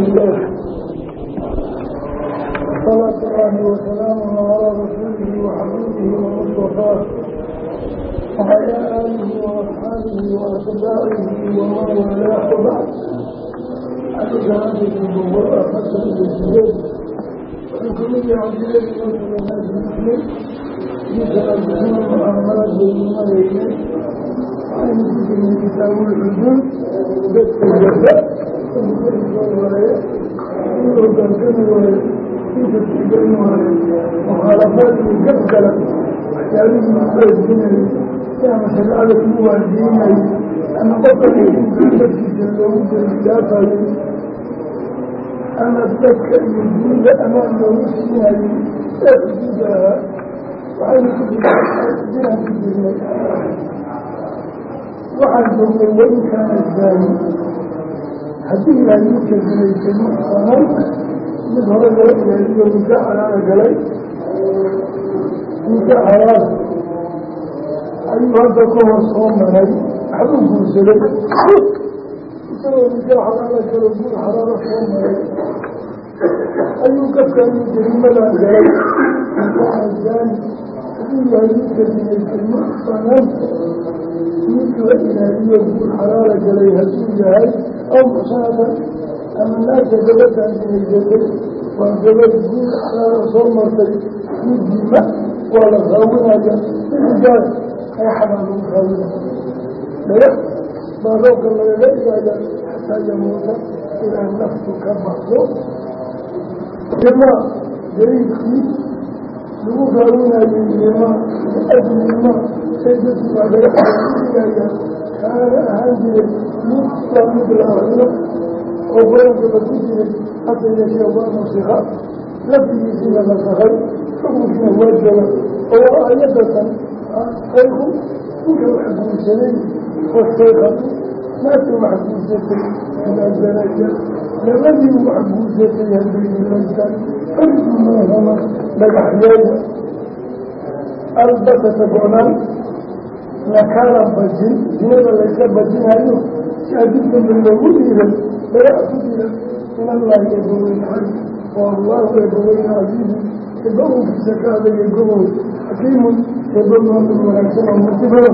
لله صلاة الله وسلامه على رسوله وحبيبه ومصطفاه وعلى آله وأصحابه وأتباعه ومن والاه وبعد أتجاهد الجمهور أفتح بالجهاد وكل عبد الله بن الناس المسلم يتقدمون محمد بن مريم عن كتاب الحدود afarkiisa waaye inuu dankan waaye inta tigan waaye mukhaalafaadkii ka kala waxyaalihii xoojinayay ama shareecada ku waajiinayay ama qofkan loogu dembidaafayay ama dadka iyo diinda amaan loogu ku jirnay waxaan joognay wain kaana zaani haddii ilaahay midka zinaysay muxsanan mid hore loo ilaaliyo ninka xalaala galay ninka xalaal ayuu hadda ka hor soo maray waxbuu guursaday. Isagoo xalaala galo guur soo maray ayuu gafkaayuu jarimadan galay. Ninkaazani haddii ilaahay midka zinaysay muxsanan mid la ilaaliyo guur galay hadduu yahay muxsanatan ama naagta gabadhaan zinaysatay waa gabad guur xalaala soo martay middiima waa la raawinaya irijaal ayaxabaa lagu raawinaya dhagax baa roobka lagaga ilaaya xataa yamuuta ilaa naftu ka baxdo ilmaa dariiqkii lagu raawinayo ilmaa ajlima say dadku baa dhagaxa lagu kaana ahaan jiray midka mid la arino oo qurankaba ku jiray hasa yeeshee waa musika lafdigiisii la nasakhay xukunkiina waa jooga oo waa aayadatan ninka wax guursaday wasaykatu naagta wax guursatay inaazanaya labadii wax guursatay hadday nimantan farjumuuhuma dhagaxyeeda albasata goonaan nakaalan bajin dinada layska bajinayo si adibdamba loogu dhiiray dhagax ku jira min allahi eebaweyne xag wallaahu eebaweyne casiizu eeba unkiisa ka adagay gobow xakiimun eeba maamul wanaagsan oo murtibada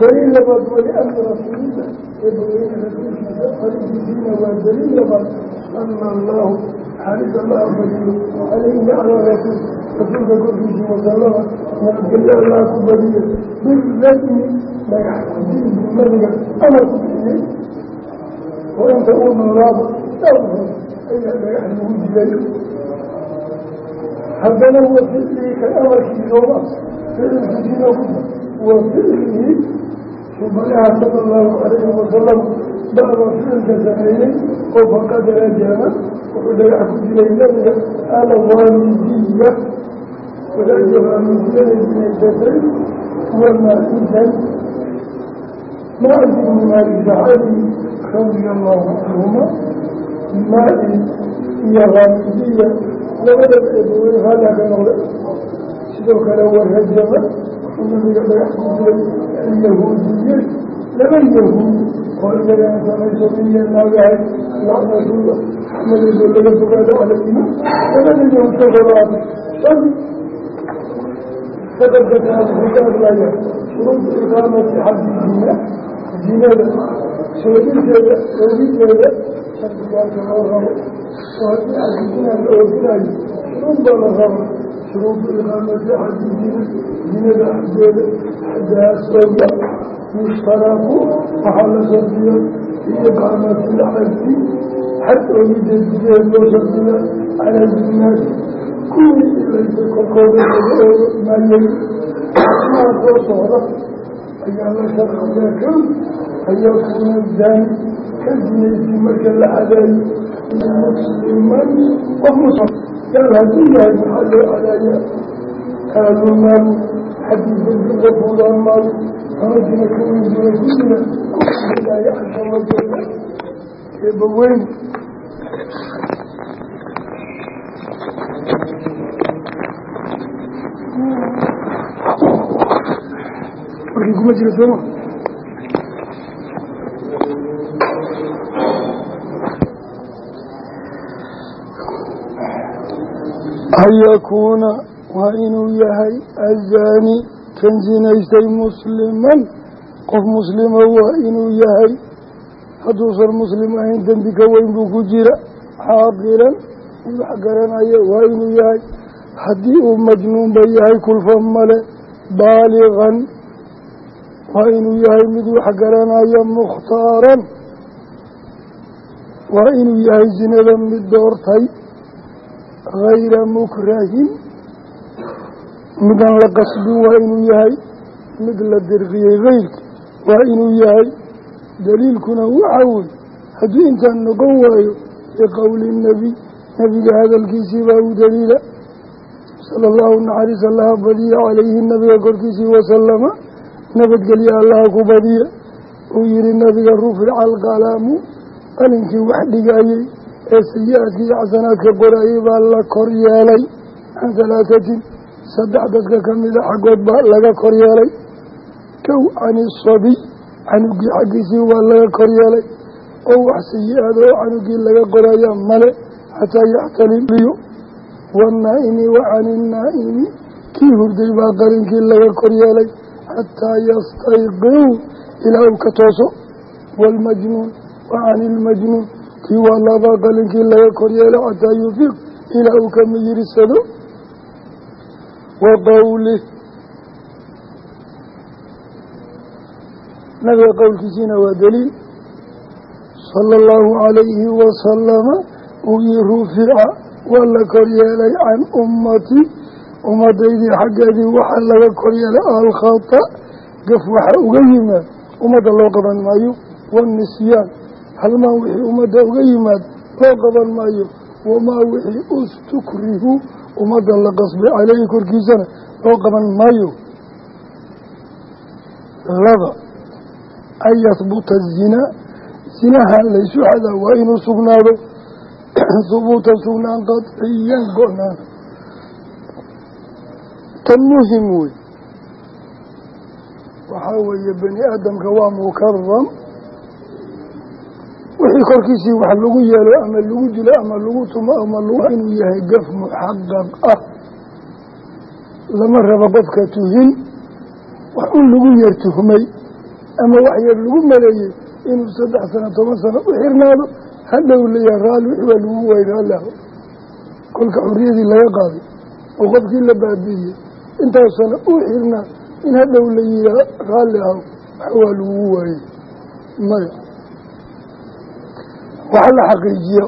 daliil labaad waliamri rasuulillah eebaweyne rasuulkiisa faridiisiina waa daliil labaad ana allahu xaaris allaha badiyo calayhi calaa rasuul rasuulka korkiisii wasalama nabadgelyo allaha ku badiyo birasmi dhagax diinbu nabiga amar ku bixiyey oo inta uu noolaaba dhowr ayaa dhagax lagu dilay haddana wa ficlihi kan amarkii sooma ficilkiisiina ku wa ficlihi subanaha sala allahu calayhi wasalam bacda ficilka sameeyey oo faqad rajama wuxuu dhagax ku dilay nabiga alwaalidiya wadaadii waamidiyada dinaysatay wamaa'idan maaid ibni maalik saxaabi radia allahu canhuma maa-i iyo haamidiya labadaba eebawey haadaa ka noqda sidoo kale warajama wuxuu nabiga dhagax ku dilay alyahuudiyey laba yahuud oo iyagana samaysabiya naagahay lacnatulla xamadeedoo laga fogaado calayhima labada yahuud ka horaada shan sadaqataa wuxuu ka hadlaya shuruudu iqaamati xaddi zina zinada soodinteeda oogideeda shardigaaka loo rabo oo haddii xadidina la ooginayo shuruud baa la rabo shuruudu iqaamati xaddi zina zinada xaddeeda xaddahaas ooga yushtaraaku waxaa la shardiya biiqaamati lxaddi xad oogideed sideed loo shardiya cala zinaasi kuwii ilaysay korkooda laga soo socda ayaa la sharciyaa kan ayakuuna zaani ka zinaysi marka la cadaayo musliman qof muslim gaal hadduu yahay maxaa loo cadaaya kaaluu maalu xadii dembi qafuulaan maayo farajina ku injilay kullina ilaahi weyn warkii kuma jira sooma an yakuuna waa inuu yahay kan sinaystay musliman qof muslima waa inuu yahay. Hadduusan muslim ahayn dembi ka weyn buu ku jira. Xaaqilan mid wax garanaya waa inuu yahay. Haddii uu majnuunba yahay kulfa male baaligan waa inuu yahay mid wax garanaya waa inuu yahay sinada mid doortay. Hayra mukrahin midaan la qasbin waa inuu yahay mid la dirqiyey keyrki waa inuu yahay daliilkuna waxaa wey haddii intaan noqon waayo biqowli nebiy nebiga hadalkiisii baa u daliila. Sala allahu naxariis allaha badiya calayhi nabiga korkiisii wasalama nabadgelye allaha ku badiya. Uu yihi nabiga rufica alqalaamu qalinkii wax dhigayey ee sayi-aadka iyo xasanaadka qorayey baa la kor yeelay can halaatatin saddex dadka ka mida xaggood baa laga kor yeelay. Kow cani sabiy canugii xaggiisii waa laga kor yeelay. Oo wax sayi-aad oo canugii laga qoraya male xataa yaxtalimiyo waannaa'imi wa cani innaa'imi kii hurday baa qalinkii laga kor yeelay. Xataa yastayquu ilaa uu ka tooso. Waalmajnuun wa cani ilmajnuun kii waa labaa qalinkii laga kor yeelay. Xataa yufiiq ilaa uu ka miyirsado wa qowlih nabiga qowlkiisiina waa daliil. Sala allahu calayhi wasalama uu yii rufica waa la koryeelay can ummati. Ummadaydii xaggeedii waxaa laga koryeelay alkhata gaf waxa uga yimaad. Ummadda loo qaban maayo waannisyaan halmaan wixii ummadda uga yimaad loo qaban maayo wamaa wixii ustukrihu ummadda la qasbay caleyhi korkiisana loo qaban maayo. Laba an yahbuta azinaa zinaha laysu xadaa waa inuu sugnaado hubuutan sugnaan qadciyan go-naan. Tan muhiim wey. Waxaa weeye bani aadamka waa mukaram wixii korkiisii wax lagu yeelo ama lagu dilo ama lagu tumo ama lagu inuu yahay gaf muxaqaq ah. Lama rabo qofka tuhin wax un lagu yar tuhmay ama wax yar lagu maleeyey inuu saddex sano toban sano u xirnaado hadhow leeyaha raalli wixii waa lagu aho kolka xuriyadii laga qaaday oo qofkii la baabi'iyey intaas sano u xirnaa in hadhow la yihaa raalli aho wax waa lagugu waayey maya waxa la xaqiijiyo.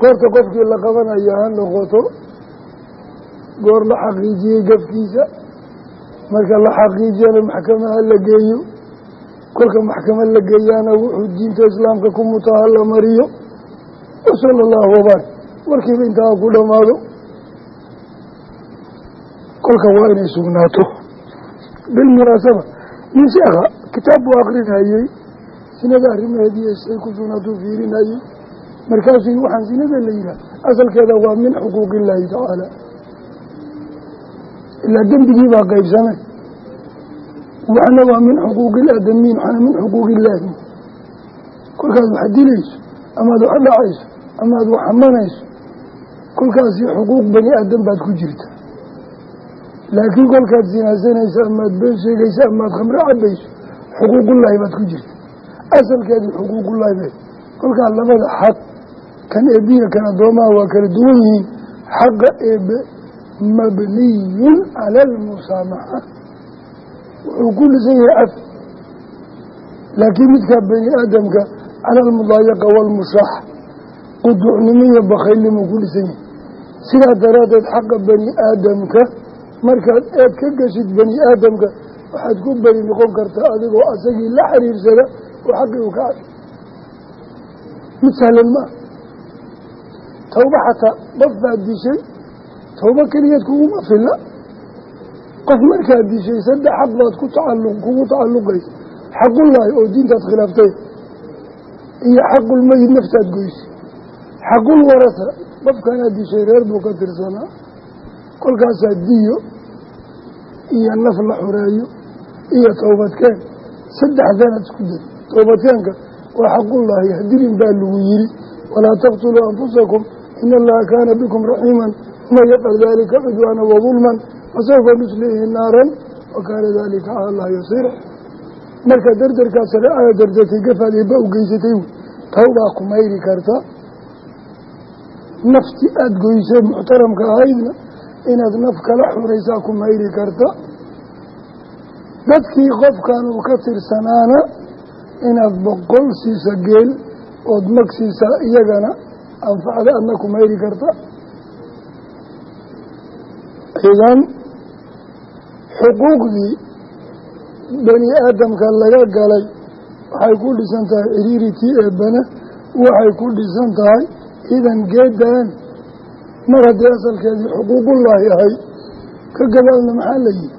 Goorta qofkii la qabanaya ha noqoto goor la xaqiijiyey gafkiisa marka la xaqiijiyana maxkamaha la geeyo. Kolka maxkamad la geeyaana wuxuu diinta islaamka ku mutaha la mariyo wasala allahu wabaar warkiiba intaa ku dhammaado kolka waa inay sugnaato. Bilmunaasaba nin sheekha kitaab buu akrinayey sinada arrimaheediiyo say ku sugnaatuu fiirinayey markaasuu waxaan sinada la yidhaah asalkeeda waa min xuquuq illaahi tacaala ilaa dembigii baa qaybsamay waxna waa min xuquuqi ilaadamiin waxna min xuquuqi illaahi kolkaad wax dilayso amaad wax dhacayso amaad wax xamanayso kolkaasi xuquuq bani aadan baad ku jirta. Laakiin kolkaad sinaasanayso amaad been sheegayso amaad khamro cabayso xuquuqullaahi baad ku jirta asalkeedii xuquuqullaahi be kolkaa labada xaq kan eebiya kan addoomaha waa kala duwan yihiin. Xaqa eebe mabniyun cala almusaamaxa wuxuu ku dhisan yahay af. Laakiin midkaa bani aadamka cala almudaayaqa waalmushaax quduucnimo iyo bakhaylnimuu ku dhisan yahay. Sidaa daraaddeed xaqa bani aadamka markaad eed ka geshid bani aadamka waxaad ku beri noqon kartaa adigoo asagii la xiriirsada oo xaqii uu ka cad mid sahlan maa tawba xataa qof baad dishay tawba keligeed kuguma filla. Qof markaad dishay saddex xaq baad ku tacalluq kugu tacalluqaysa xaqullaahi oo diintaad khilaaftay. Iyo xaqulmeyid naftaad goysay. Xaqul warasa qofkanaad dishay reer buu ka tirsanaa. Kolkaasaa diyo iyo naf la xoreeyo iyo towbadkeen saddexdanaad isku day towbadkeenka waa xaqullaahi hadilin baa lagu yiri walaa taqtuluu anfusakum in allaha kaana bikum raxiiman waman yafcal dalika cudwaana wadulman fasawfa nuslihi naaran wa kaana dalika cala allahi yasiira. Marka dardarkaa shareecada dardartay gafaad eeba u geysatay wey tawbaa ku mayri karta. Nafti aada goysee muxtaramka ahaydna inaad naf kala xuraysaa ku mayri karta. Dadkii qofkan ka tirsanaana inaad boqol siisa geel ood mag siisaa iyagana anfacda adna ku mayri karta. Idan xuquuqdii bani aadamka laga galay waxay ku dhisan tahay ciriiritii eebbana waxay ku dhisan tahay idan geedan mar haddii asalkeedii xuquuqullaahi ahay ka gabaalna maxaa la yihi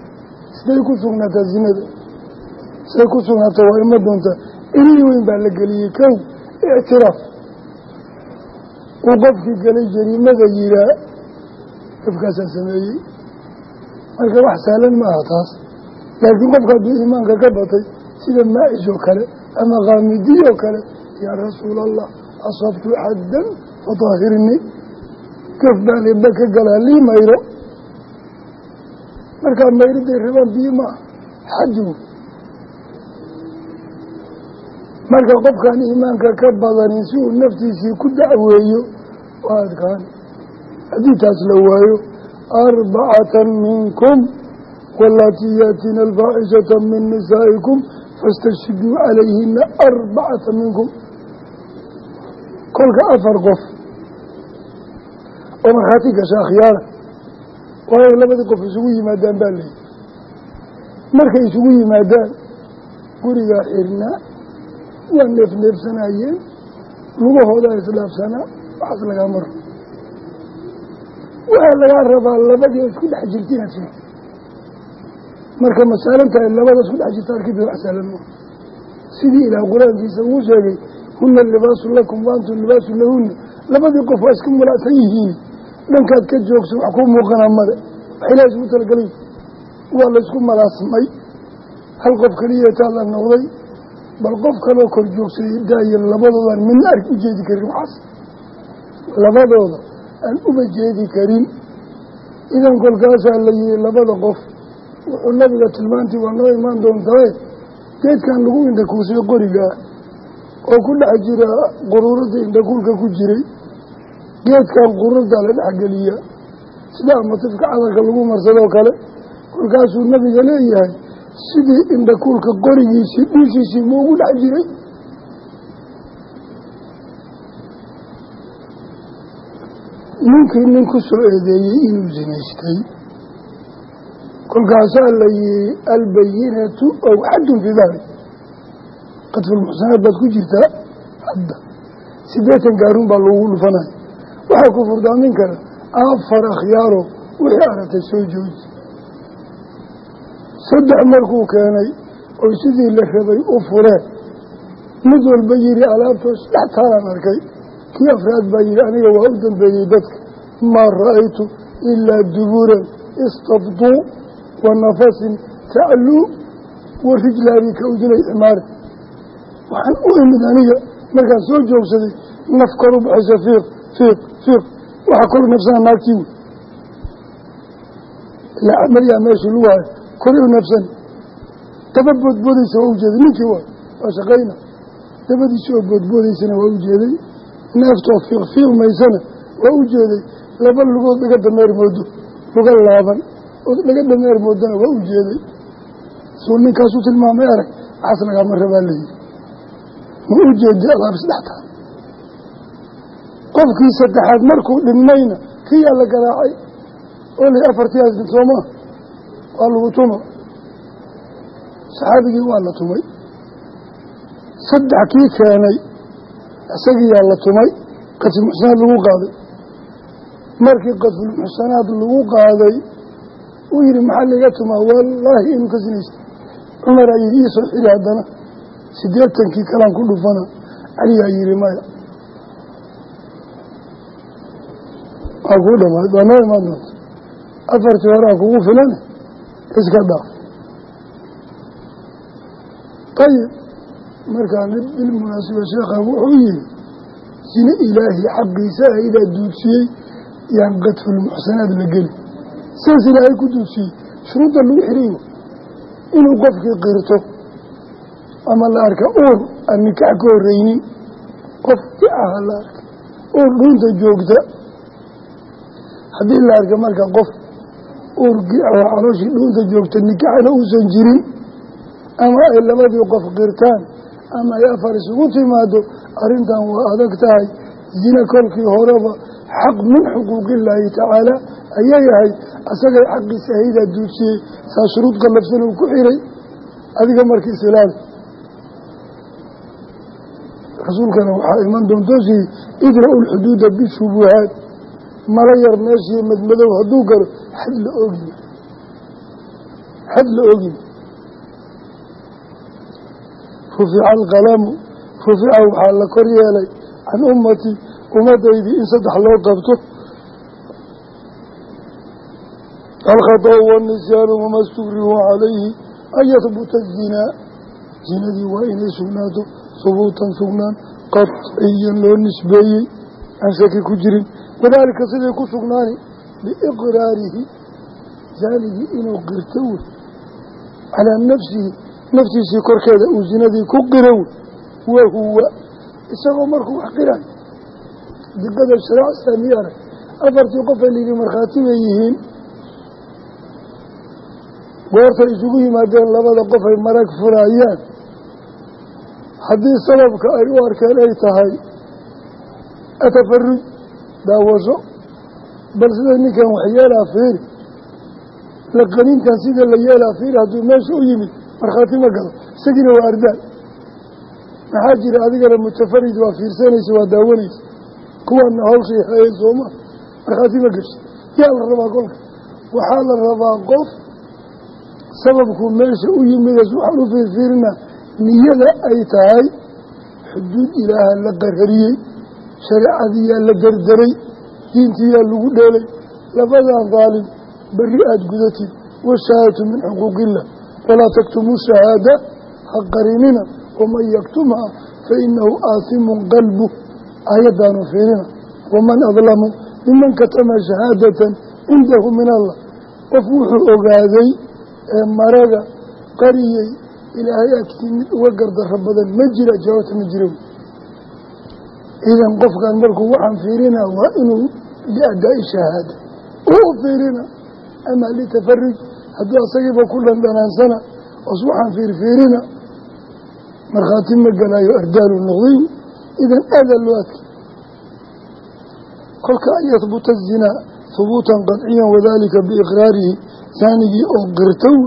siday ku sugnaataa zinada siday ku sugnaataa waa ima doontaa ilii weyn baa la geliyey kow ictiraaf. Uu qofkii galay jariimada yiraa qofkaasaa sameeyey. Marka wax sahlan ma aha taas. Laakiin qofka hadduu iimaanka ka batay sida maacish oo kale ama kaamidiy oo kale yaa rasuula allah asabtu xaddan fadaahirnii gaf baan eeba ka galaa lii mayro. Markaa mayriday rabaan biyo ma ah xaddu marka qofkaan iimaanka ka badanin si uu naftiisii ku dacweeyo waa adkaan. Haddii taas la waayo arbacatan minkum walatii yaatina alfaaxishata min nisaa'ikum fastashhiduu calayhina arbacata minkum. Kolka afar qof oo markhaati gasha akhyaara waa inay labadii qof isugu yimaadaan baa leeyihi markay isugu yimaadaan gurigaa xirnaa waa neefneefsanayeen lugahoodaa isdhaafsanaa waxaas lagaa maro waxaa lagaa rabaa labadii isku dhex jirta inaad sheegto marka masaalan tahay labada isku dhex jirta arkida wax saalan maa sidii ilaah qur'aankiisa uu sheegay huna libaasun lakum wa antum libaasun lahuna labadii qof waa iska mulacsan yihiin. Dhankaad ka joogso wax kuu muuqanaa male. Wax ilaah isugu talagelay waa laysku malaasmay. Hal qof keliyataa la noqday bal qof kaloo kor joogsaday daayo labadoodan midna arg u jeedi karin waxaas. Labadooda aan uba jeedi karin. Idan kolkaasaa la yihi labada qof wuxuu nabiga tilmaantii waa noo imaan doontae geedkan lagu indhakuusay qorigaa oo ku dhex jira quruurada indhakuulka ku jiray geedkan quruurdaa la dhexgeliya sida amatifka cadarka lagu marsadoo kale. Kolkaasuu nabiga leeyahay sidii indhakuulka qorigiisii dhuushiisii ma ugu dhex jiray. Ninkii nin ku soo eedeeyey inuu sinaystay kolkaasaa la yihi albayinatu ow xaddun fii dahri qadfulmuxsanaad baad ku jirtaa? Hadda. Siddeetan gaaruun baa lagu dhufanaya waxaa ku furdaamin kara afar akhyaaro wixii aragtay soo jooji saddex markuu keenay oy sidii la rabay u fureen mid walba yihi alaabtoos dhex taalaan arkay. Kii afraad baa yihi aniga waa u dambeeyey dadka. Maa ra'aytu ilaa dubuuran istabduu wa nafasin tacluu wa rijlaani ka udunay ximaari waxaan u imid aniga markaan soo joogsaday naf kor u baxaysa fiiq fiiq fiiq waxaa kor nafsana naagtii. Wey ilaa hayo kori u nafsan. Daba boodboodaysa waa ujeeday ninkii waay waa shaqayna. Dabadiisi oo boodboodaysana waa ujeeday neeftoo fiiq fiiqmaysana waa ujeeday laba lugood laga dameer moodo luga laaban. Oo laga dameer moodana waa ujeeday suu ninkaasu tilmaamay arag waxaas lagaama rabaa layihi ma ujeedi alaab isdhextaa qofkii saddexaad markuu dhimmayna kiyaa la garaacay? Oo lay afartii hasdin soomaa waa lagu tuma saxaabigii waa la tumay. Saddex kii keenay isagiyaa la tumay qadfulmuxsanaad lagu qaaday. Markii qadfulmuxsanaad lagu qaaday uu yihi maxaa laga tumaa? Wallaahi inuu ka sinaysta cumar aa yihi iisoo xiri haddana. Siddeetankii kalaan ku dhufana. Caliyaa yihi maya. Waa kuu dhamaad waa noo imaan doonta afartii horaa kugu filan iska ayib markaa bilmunaasiba sheekhan wuxuu yihi sine ilaahi xaqiisa ahaydaa duudsiyey yaan qadfulmuxsanaad la geli saas ilaahay ku duudsiyey shuruudda lagu xiriyo inuu qofkii qirto ama la arka uur aan nikax ka horeynin qof dicaha la arka uur dhuunta joogta haddii la arka marka qof uur gicaho calooshii dhuunta joogta nikaxna uusan jirin ama ay labadii qof qirtaan ama ay afar isugu timaado arrintan waa adag tahay. Zina kolkii horeba xaq min xuquuqillaahi tacaala ayay ahayd. Asagay xaqiisa haydaa duusiyey saa shuruud qallafsan uu ku xiray. Adiga marka islaami rasuulkana waxaa iman doontoosii idra'u lxuduuda bishubuhaat mala yar meeshii madmadow hadduu galo xad la ogin xad la ogin rufica alqalamu rufica waxaa la kor yeelay can ummatii ummadaydii in saddex loo qabto. Alkhatau wanisyaanu wama stukrihu calayhi an yahbuta azinaa zinadii waa inay sugnaato hubuutan sugnaan qadciyan loo nisbeeyey aan shaki ku jirin wadaalika siday ku sugnaani biiqraarihi zaanigii inuu qirto wey calaa nafsihi naftiisii korkeeda uu zinadii ku qiro wey wahuwa isagoo markuu wax qirayo diqada shariica islaamiya arag afartii qof ay layidhi markhaati bay yihiin. Goortay isugu yimaadeen labada qof ay marag furayaan haddii sababka ay u arkeen ay tahay atafaruj daawasho bal sida ninkan wax yeelaa fiiri laqaninkan sida la yeelaa fiiri hadduu meesha u yimid markhaati ma galo. Isagiina waa ardaal. Maxaa jira? Adigana mutafarid waa fiirsanaysa waa daawanaysa. Kuwaana hawshay hayeen sooma markhaati ma gesho yaa la rabaa kolka waxaa la rabaa qof sababku meesha u yimidas waxaan u fiirfiirina niyada ay tahay xuduud ilaaha la qarariyey shareecadiyaa la derderay diintiyaa lagu dheelay labadan daalim berri aada gudatid washahaadatu min xuquuqillah walaa taktumuu shahaada ha qarinina waman yaktumha fa inahu aasimun qalbu aayaddaanu fiirina waman adlamu miman katama shahaadatan cindahu min allah qof wuxuu ogaaday ee maraga qariyey ilaahay agtii mid uga gardarro badan ma jira jawaabta ma jira idan qofkan markuu waxaan fiirina waa inuu liadaa'i shahaada u fiirina. Ama litafaruj hadduu asagiiba ku dhandhanaansana os waxaan fiirfiirina markhaati ma galaayo ardaalu noqday idan adaa loo adkay kolka an yahbuta azinaa hubuutan qadciyan wadaalika biiqraarihi saanigii oo qirtow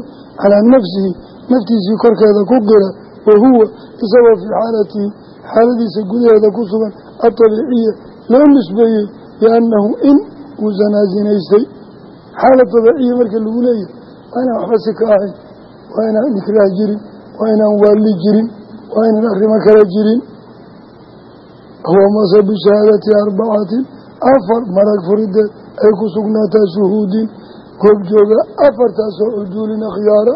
calaa nafsihi naftiisii korkeeda ku qira wa huwa isagoo fii xaalatihi xaaladiisa gudaheeda ku sugan atabiiciya loo nisbeeyey biannahu in uu zanaasinaystay xaalad dabiiciya marka lagu leeyahay waa inaan waxba si ka ahayn waa inaan ikraah jirin waa inaan waalli jirin waa inaan arrimo kale jirin. Huwa mase bishahaadati arbacatin afar marag furideed ay ku sugnaataa shuhuudin. Goobjooga afartaasoo akhyaara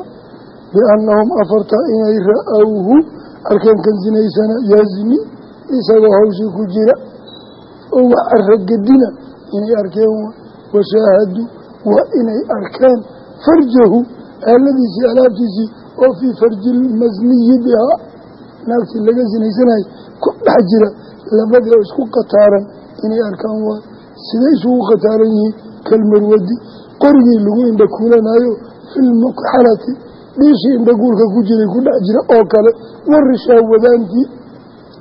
biannahum afarta inay ra'awhu arkeen kan sinaysana yazni isagoo hawshii ku jira. Oo wax aragedina inay arkeen washaahaduu waa inay arkeen farjahu aaladiisii alaabtiisii oo fii farji lmasniyi bihaa naagtii laga sinaysanayay ku dhex jira labadii oo isku qataaran inay arkaan waay siday isugu qataaran yihiin kalmarwadi. Qorigii lagu indhakuulanaayo filmuqxalati dhiishii indhaguulka ku jiray ku dhex jira oo kale warishaa wadaantii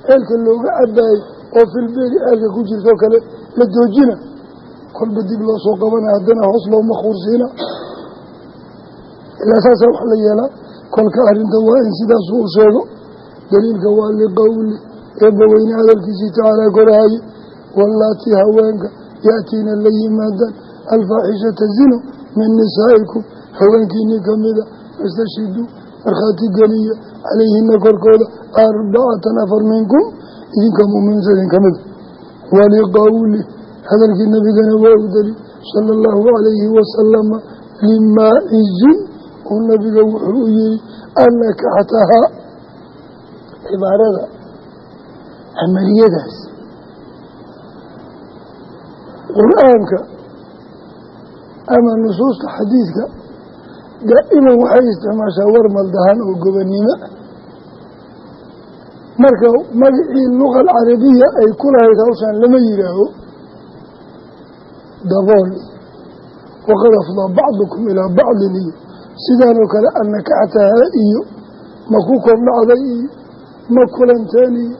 ceelka looga cabaayey oo filbeeri ceelka ku jirtoo kale la doojina kolba dib loo soo qabana haddana hoos looma khuursiina ilaa saasa wax la yeelaa kolka arrinta waa in sidaasuu u sheego. Daliilka waa liqowli eebbaweyne hadalkiisii tacaalaa korahaye wallaatii haweenka yaatiina la yimaadaan. Alfaaxishata zino min nisaa'ikum haweenkiinii kamida fastashhiduu markhaati geliya calayhina korkooda arbacatan afar minkum idinka muuminiinta idin ka mida waliqowli hadalkii nabigana waa u daliil sala allahu calayhi wasalama limaacizin uu nabiga wuxuu u yihi anakaxtahaa cibaarada camaliyadaas qur'aanka ama nusuusta xadiidka daa'iman waxay isticmaashaa war maldahan oo gobonnimo marka magacii luqa alcarabiya ay ku lahayd hawshaan lama yidhaaho dabool. Waqad afdaa bacdukum ilaa bacdin. Iyo sidaanoo kale annakaxtaha iyo ma ku kordhacday iyo ma kulanteen iyo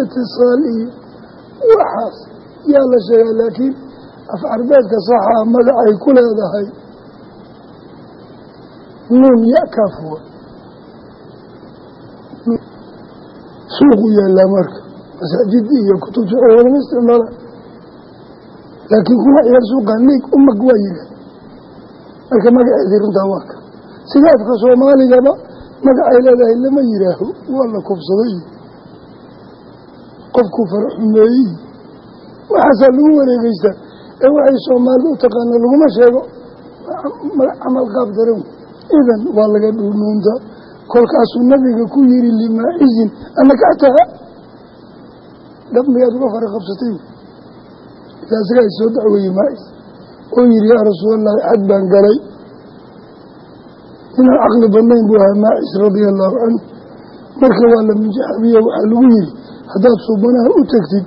itisaal iyo waxaas yaa la sheegaa laakiin afcarbeedka saxaa magacay ku leedahay nuun ya-kaafwa suuqu yaallaa marka. Masaajida iyo kutubta culama isticmaala. Laakiin kuwa ciyaar suuqa niig umag waa yihaah marka magaceedii runtaa waa ka. Sida afka soomaaligaba magacay leedahay lama yidhaaho waa la kubsaday qofku faraxumeeyey waxaasaa lagu wareegeystaa ee waxay soomaalida u taqaana laguma sheego. Camal qaab daran idan waa laga dhuunuuntaa kolkaasuu nabiga ku yiri limaacizin anakataha dhab miyaad uga fara qabsatay? Ilaa isagaa i soo dacweeyey maacis oo yihi yaa rasuulallahi xad baan galay. Inaan caqli badnayn buu ahaa maacis radia allahu canhu. Marka waa la minjaxabiya waxaa lagu yiri haddaad suubanaha u tegtid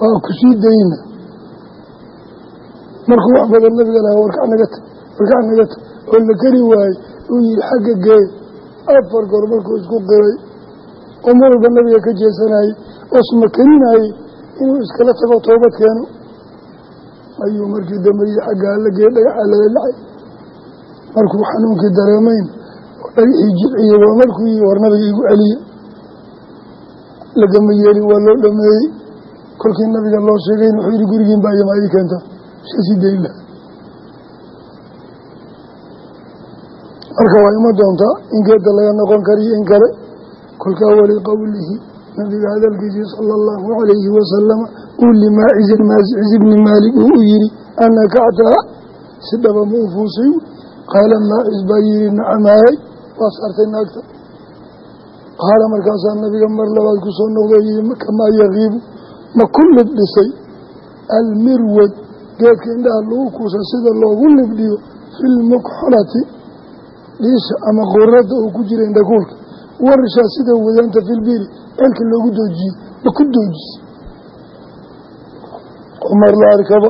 waa ku sii dayna. Markuu wax badan nabiga lahaa warkac naga tag warkac naga tag. Oo la kari waaye uu yihi xagga gee afar goor markuu isku qiray oo mar walba nabiga ka jeesanayey oo smakeninayey inuu iskala tago toobad keeno ayuu markii dambe iyo xaggaa la gee dhagaxaa lala lacay markuu xanuunkii dareemayn oo dhagixii jilciye waa markuu yihi war nabiga igu celiye lagama yeelin waa loo dhameeyey kolkii nabiga loo sheegayn wuxuu yihi gurigiin baa keenta. Shasi dayla marka waa ima doontaa in geedda laga noqon kariyo in kale. Kolkaa wali qowlihi nabiga hadalkiisii sala allahu calayhi wasalama uu limaacizin maasicis ibni maalik uu u yihi anakactaha si dhaba ma u fuusay. Qaala maacis baa yihi nacamahay waa saartay naagta. Qaala markaasaa nabiga mar labaad ku soo noqday yihi kamaa yakiibu ma ku libdhisay almirwad geedka indhaha lagu kuusa sida loogu libdhiyo fi lmukxolati dhiisha ama quurada uu ku jira indhakuulka warishaa sida wadaanta filbiri ceelka loogu doojiyey ma ku doojisay umar la arkaba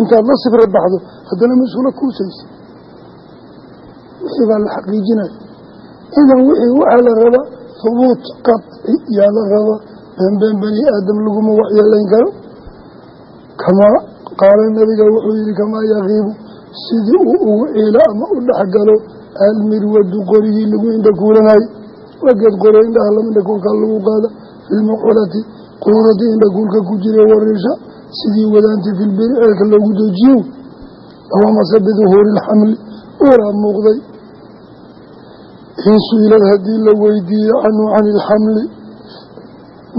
intaad la sibra baxdo haddana ma isula kuusaysa. Wixii baa la xaqiijinaya. Idan wixii waxaa la rabaa hubuut qaci yaa la rabaa beenbeen bani aadam laguma waxyeelayn karo. Kamaa qaala nabiga wuxuu yihi kamaa yakiibu sidii uu ugu ciilo ama u dhexgalo almirwadu qorigii lagu indhakuulanayay waa geed qore indhaha lama indhakuulkaa lagu qaada filmuqxulati quuradii indhakuulka ku jira warisha sidii wadaantii filberi ceelka loogu doojiyo awamase biduhuuri ilxamli uuraa muuqday. In su'ilad haddii la weydiiye canhu cani ilxamli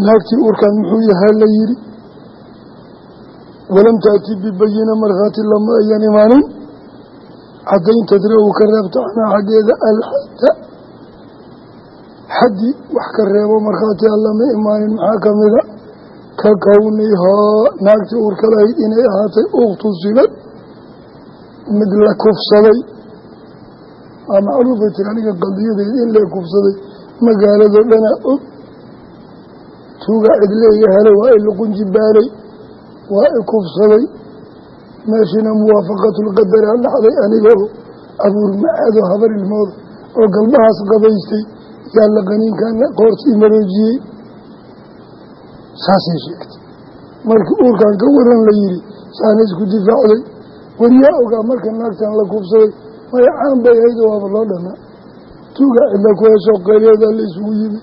naagtii uurkaan muxuu yahaa la yidhi walam taati bibayina markhaati lama ayan imaanin caddayn tadre uu ka reebto canaa xaggeeda alxadda xaddi wax ka reebo markhaati allama imaanin maxaa ka mida ka kownihaa naagtii uurka lahayd inay ahaatay ukhtusilad mid la kufsaday waa macruufay tiri aniga qadiyadeed in lee kufsaday magaaladoo dhanaa og tuuga cidleega helay waa i luqunji baaray waa i kufsaday meeshiina muwaafaqatulqadara dhacday anigoo abuur macaadoo habar ilmooda oo galbahaas qabaystay yaa la qaniinkaana qoortii maroojiyey saasay sheegtay. Markii uurkan ka waran la yidhi saana isku difaacday. Wariyaa ogaa marka naagtan la kufsaday maya caan bay ahayd waaba loo dhanaa tuuga cidla ku hesho qeyliyada la isugu yimi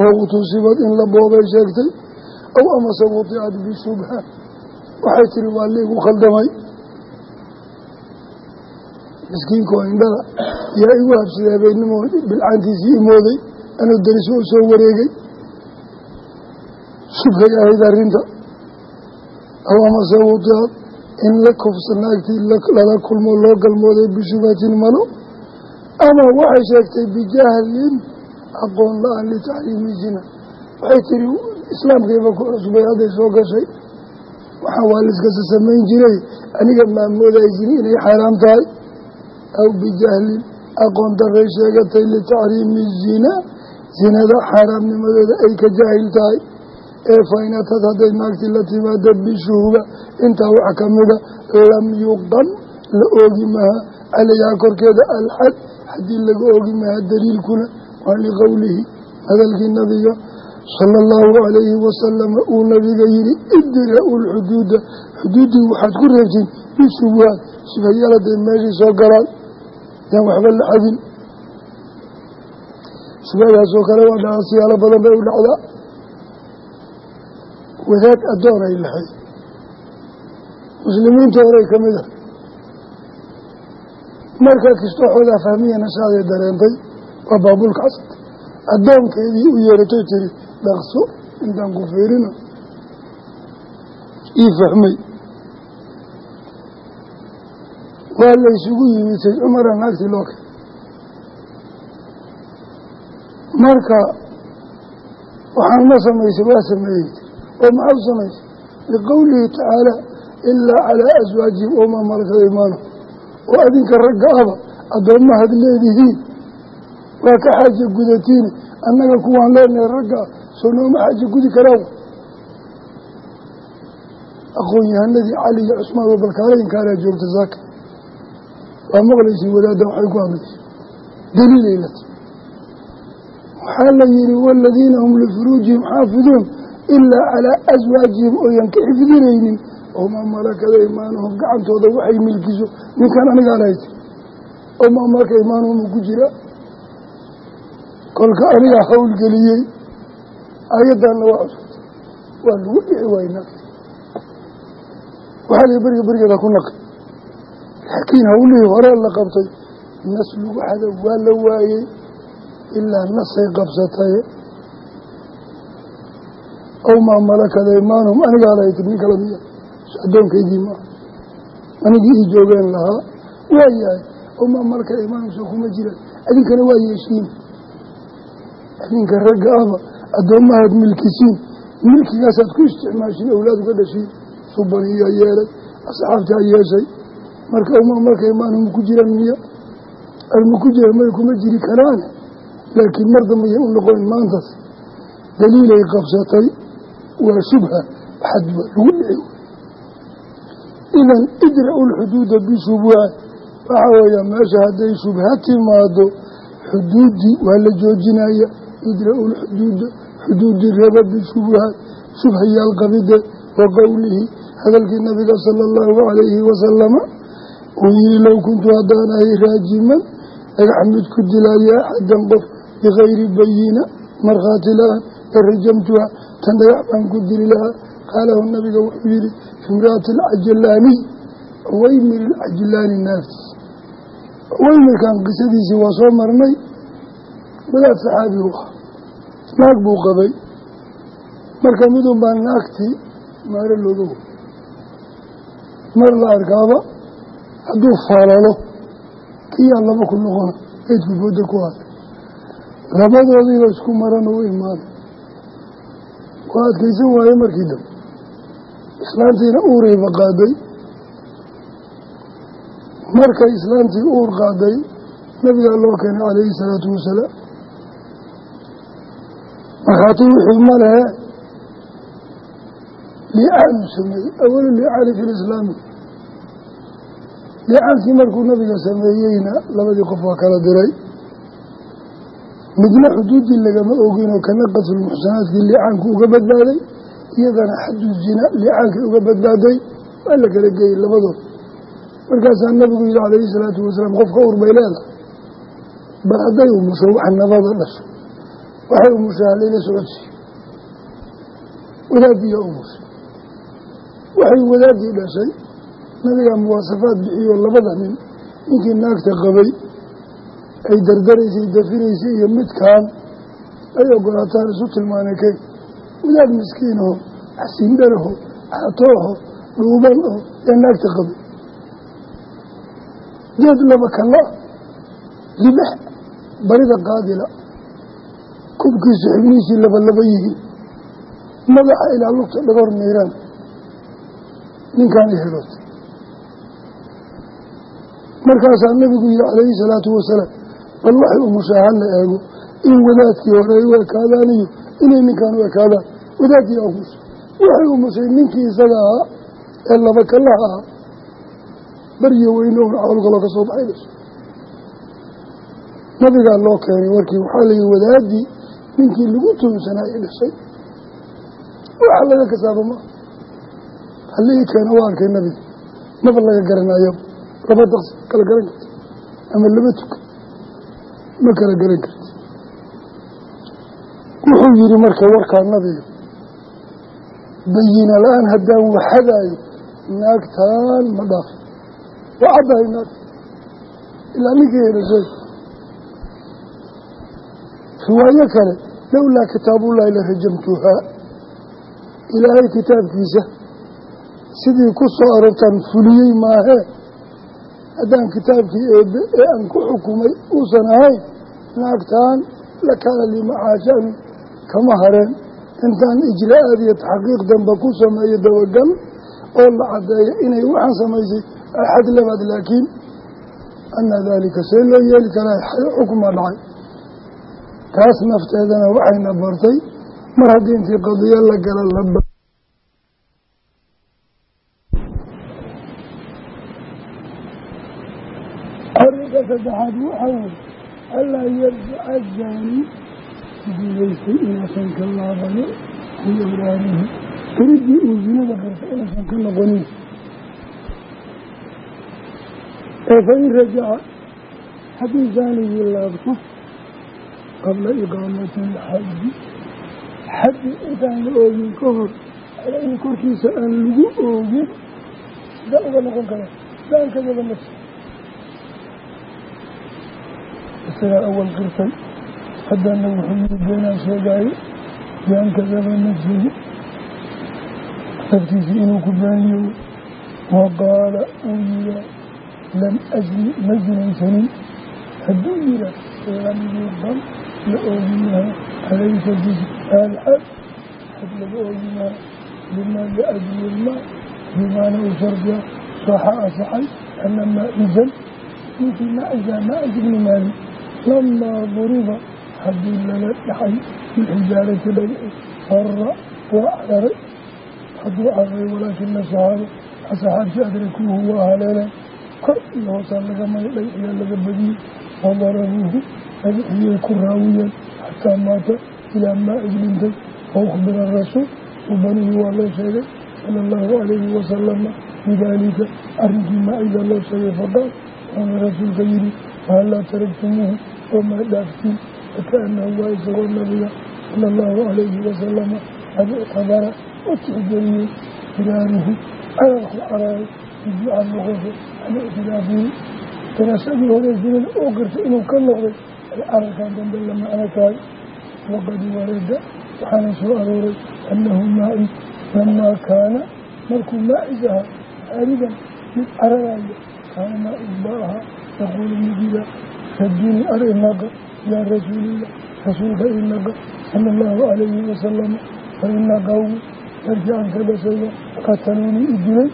oo utusibad in la boobay sheegtay. Aw amase wuticat bishubha waxay tiri waa liigu khaldamay miskiinkoo indhada yaa igu habsaday habeennimo bilcaantiisii imooday anuu dariso u soo wareegay. Shubhay ahayd arrinta. Aw amase wuticat in la kufsa naagtii lala kulmo loo galmooday bishubhatin malo ama waxay sheegtay bijahlin aqoon la'aan litaxriimi zina. Waxay tiri islaamkayba ku cusbay hadday soo gashay waxaa waa laiskasa samayn jiray. Aniga maamoodaysin inay xaaraam tahay. Aw bijahlin aqoon daray sheegatay litaxriimi zina. Zinada xaaraamnimadeeda ay ka jaahil tahay. Ee faynatad hadday naagti la timaada bishuhuba intaa wax ka mida lam yuqam la oogi maha calayhaa korkeeda alxad haddii laga oogi maha daliilkuna waa liqowlihi hadalkii nabiga sala allahu calayhi wasalama uu nabiga yihi idra'u lxuduuda xuduuddii waxaad ku reebtiin bishubuhaad shubhayaal hadday meeshii soo galaan yaan waxba la xadin shubhadaasoo kale waa dhaca siyaalo badan bay u dhacdaa. Wadaad addoon ay lahayd. Muslimiinta horey ka mid ah. Markaa kistooxoodaa fahmiya nashaaday dareentay waa baabulka casad addoonkeedii u yeeratay tiri dhaqso intaan ku fiirino. Ii fahmay. Waa laysugu yimitay cumara naagtii loo kay marka waxaan ma samaysay waa sameeyey. Oo maxaa u samaysay? Liqowlihi tacaala ilaa calaa aswaajihim oo maa imaanahum oo adinka ragga aba addoommahaad leedihiin. Waa ka xaaja gudatiine annaga kuwaan leenahay ragga soo nooma xaaja gudi karaan aqoon-yahanadii cali iyo cusmaan oo balkaalayinkaaraa joogta saaka waa maqlaysin wadaadda waxay ku hadlaysa daliilay la ti waxaa la yihi waaladiina hum lifuruujihim xaafiduun ilaa calaa aswaajihim ooyan ka xifdinaynin. Omaa malakada imaanahum gacantooda waxay milkiso. Ninkan anigaan haysa omaa malaka imaanahum ku jira. Kolka anigaa howlgeliyey ayaddanna waa cusubta waa lagu dhici waay naqti waxaa lii beriga berigeeda ku naqi laakiin hawlihii hore la qabtay nas lagu xada waa la waayey ilaa nasay qabsatay. Ow maa malakada imaanahum anigaa lahaytid nin kala miya. Addoonkaygii maa anigii ii joogeen lahaa. Waa yahay. Ow maa malakada imaanahum soo kuma jiraan. Adinkana waa yeeshiin. Adinka ragga aba addoommahaad milkisiin milkigaasaad ku isticmaashiin awlaad uga dhashiin subaniyaa yeelay asxaabtaa yeeshay. Marka uma marka imaanhum ku jiraan miya alma ku jira may kuma jiri karaane laakiin mar dambayay u noqon maantaas. Daliilay qabsatay waa shubha xad waa lagu dhici. Idan idra'u lxuduuda bishubuhaat waxaa weeyaa meesha hadday shubha timaado xuduuddii waa la joojinaya idra'u lxuduuda xuduudii reeba bishubuhaat shubhayaal qabide wa qowlihi hadalkii nabiga sala allahu calayhi wasalama uu yihi low kuntu haddaan ahay raajiman dhagax mid ku dilaya axadan qof bikayri bayina markhaati la'aan larajamtuha tan dhagax baan ku dili lahaa. Qaalahu nabiga wuxuu yihi fimraati alcajlaaniy wadaad saxaabi u ah. Naag buu qabay. Marka midun baa naagtii maaro looga way mar la arkaaba hadduu faalalo kiyaa laba ku noqona geedku booda ku haada labadoodiiba isku marana u imaada waa adkaysan waaye markii dambe islaantiina uurayba qaaday. Markay islaantii uur qaaday nabigaa loo keenay calayhi salaatu wasalaam markhaati wixii ma lehe liicaanuu sameeyey awalu liicaani fi lislaami liicaankii markuu nabiga sameeyeyna labadii qof waa kala diray. Midna xuduuddii lagama oginoo kana qadfulmuxsanaadkii liicaanku uga badbaaday iyadana xaddu zina liicaankii uga badbaaday waa la kala geeyey labadood. Markaasaa nabigu yihi calayhi salaatu wasalaam qofka uur bay leedahay bal hadday umusho wax nabada dhasho waxay umushaa halayla socodsiiyo wadaadiyaa umushay waxay wadaadii dhashay. Nabigaa muwaasafaad bixiyo labada nin. Ninkii naagta qabay. Ay dardaraysay dafinaysay iyo midkaan. Ay ogolaataan isu tilmaanay kay. Wadaad miskiinaho xasiindharaho xatooho dhuuban oo yaa naagta qabay. Geed laba kala libax barida qaadila kubkiisu xibnihiisii labalaba yihiin. Madaxa ilaa lugta dhagoor meyraan ninkaan i helootay markaasaa nabigu yihi calayhi salaatu wasalaam bal waxay umushaa la eego in wadaadkii hore ay u ekaadaan iyo inay ninkaan u ekaadaan wadaadkii umusha waxay umushay ninkii isaga ahaa ee laba kalaha ahaa. Baryo weyne un cawlgaloo ka soo baxay. Nabigaa loo keenay warkii waxaa layihi wadaadii ninkii lagu tuunsanaa i dhashay waxa laga kasaaba maa halihii keena waa arkay nabiga maba laga garanayo laba daqsi kala garan karti ama laba tuka ma kala garan karti wuxuu yihi marka warkaa nabiga bayina la'aan haddaan waxadaayo naagtaan ma dhaafo waa caddahay naagta ilaa ninkii helashay riwaayo kale lowlaa kitaabullaahi la rajamtuhaa. Ilaahay kitaabkiisa sidii ku soo arortaan fuliyey maahee haddaan kitaabkii eebe ee aan ku xukumay uusan ahayn naagtaan lakaana limacaashani kama hareen. Intaan ijraa-aad iyo taxqiiq damba ku sameeyo dabagal oo la caddeeyo inay waxaan samaysay axad labaad laakiin ana daalika see loo yeeli karaa xukmaa dhacay taas nafteedana waxayna bartay mar haddii intii qadiyo la gala laba arrinka saddexaad waxaa wey allaa yarjica zaani guulaystay inaysan ka laabanin fii awraanihi keridii uu zinada barta inaysan ka noqonin ee fa in rajaca haddii zaanigii laabto qabla iqaamati alxaji xaddi intaan la oogin ka hor in korkiisa aan lagu oogin sidaa uga noqon kara daankadaba nafsi isagaa awal qirtay haddana wuxuu yiri beenaan sheegaayo daankadaba nafsihi naftiisii inuu ku baaniyo wa qaala uu yiraa lam ajni ma zinaysanin. Hadduu yiraa lam yuqam la oogimaha calayka alxad xad laga oogimaha lima liajli ilmaa bimaana u shardiya saxa asaxay ana maaizan ninkii maaiza maaiz ibni maali lamaa duriba haddii lala dhaxay bilxijaarati dhagaci fara waa cararay hadduu cararay walaakina saxaaba asxaabti adrakuuhu waa haleeleen kor iyo hoosaan laga maray dhagaxiyaa laga badiyey fadarabuuhu dhagaxiyay ku raawiyeen xataa maata ilaa maaig dhintay faukbira rasuul ubanihi waa loo sheegay sala allahu calayhi wasalama bidaalika arrinkii maaida loo sheegay faqaal wuxuuna rasuulka yidhi fahallaa taragtumuuhu oo maa dhaaftiin fakaanahu waa isagoo nabiga sala allahu calayhi wasalama qad ictabara u tixgeliyey firaaruhu cararku cararay rujuucan noqosho can ictiraafihi daraasadii hore zinada oo gartay inuu ka noqday ay cararkan dambe la macno tahay waqad warada waxaana soo arooray annahu maacis lamaa kaana markuu maacis ahaa xaaridan mid cararaya kaana maacis baa ahaa yaquulu midida radini ar inaqa ilaa rasuulillah rasuulka inaqa sala allahu calayhi wasalama fa ina qawmi darkii aan ka dhasaya qataluunii i dilay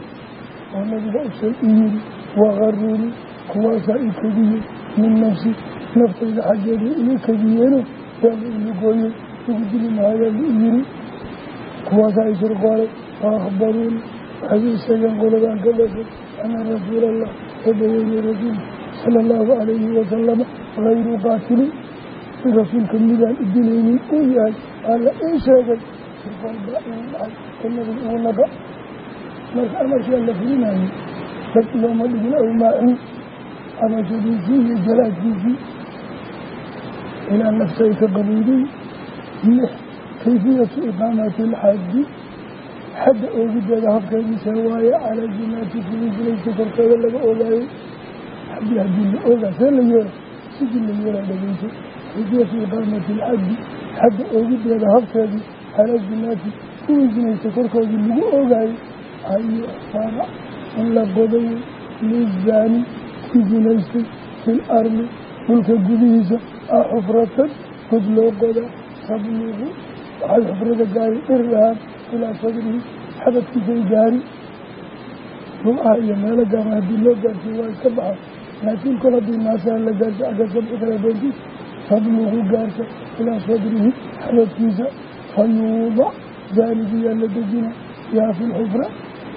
oo nabiga usay i yiri waqaruunii kuwaasaa i kadiyey min nafsi naftayda xaggeeda iga kadiyeeno waa la ilugooyey lagu dili mahayaa i yiri. Kuwaasaa ishirqoolay fa akhbaruuni waxay i sheegeen qoladaan ka dhashay ana rasuulallah eebaweeye rasuulka sala allahu calayhi wasalama hayru qaatilin. In rasuulka midaan idilaynin uu yahay aa la ii sheegay shirqool baa igu dhacay nabiga ugu naga. Marka amarkaa la fulinayo dad looma dhigin awmaacin cabashadiisii iyo jalaadkiisii ilaa nafsay ka qabuuday lix kayfiyatu iqaamati alxaddi xadda oogideeda habkeediisa waaye calaa jinaati kuwijilaysa korkeeda laga ogaayey xaddii haddii la oogaa see la yeelo sidii la yeelaa dhageyso kayfiyatu iqaamati alxaddi xadda oogideeda habkeedii calaa jinaati kuwii jinaysa korkoodii lagu ogaayey ayo fara in la goday lizaani ku zinaystay fil ardi dhulka gudihiisa a xufratan god loo qodaa tabliiqu waxay xufrada gaari dhir lahaan ilaa sadrihi xabadkiisay gaari ruucaha iyo meelo gaaban haddii loo gaarsiiyo waa iska baxa laakiin kol haddii naasaha la gaarsa agga sabci kala doontiis tablugu gaarsa ilaa sadrihi xabadkiisa fa yuudac jaanigiyaa la dejina yaa fi lxufra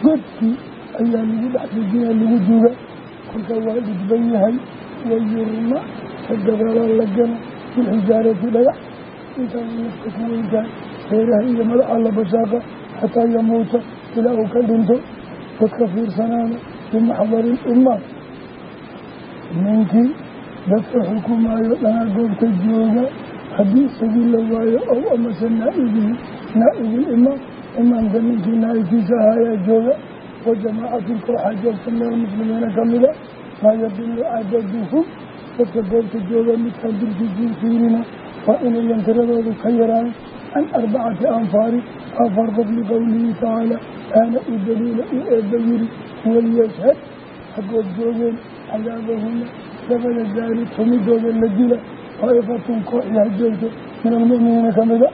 godkii ayaa lagu dhex dejina lagu duuga kolka waa dhidban yahay wayurma ka gadaalaa la gana bilxijaarati dhagax intaan nafka ku weyntahay reeraha iyo madaxa la bashaaqa xataa yamuuta ilaa uu ka dhinto dadka fiirsanaana bimaxdari lummaad ninkii dadka xukumaayo dhanaa goobta jooga haddii isagii la waayo ow amase naa'ibihi naa'ibil imaam imaamka ninkii naa'ibkiisa ahaayaa jooga. Wa jamaacatin kooxaa joogta meel muslimiina kamida maa yadilu cadaduhum dadka goobta jooga midkaan dirkiisii fiirina waa inayan tiradoodu ka yaraan can arbacati anfaari afar qof liqowlihi tacaala aana u daliila u eebba yiri waliyashhad hagood joogeen cadaabahuna labada gaari tumidooda la dila daa'ifatun kooxi ha joogto min almu'miniina kamida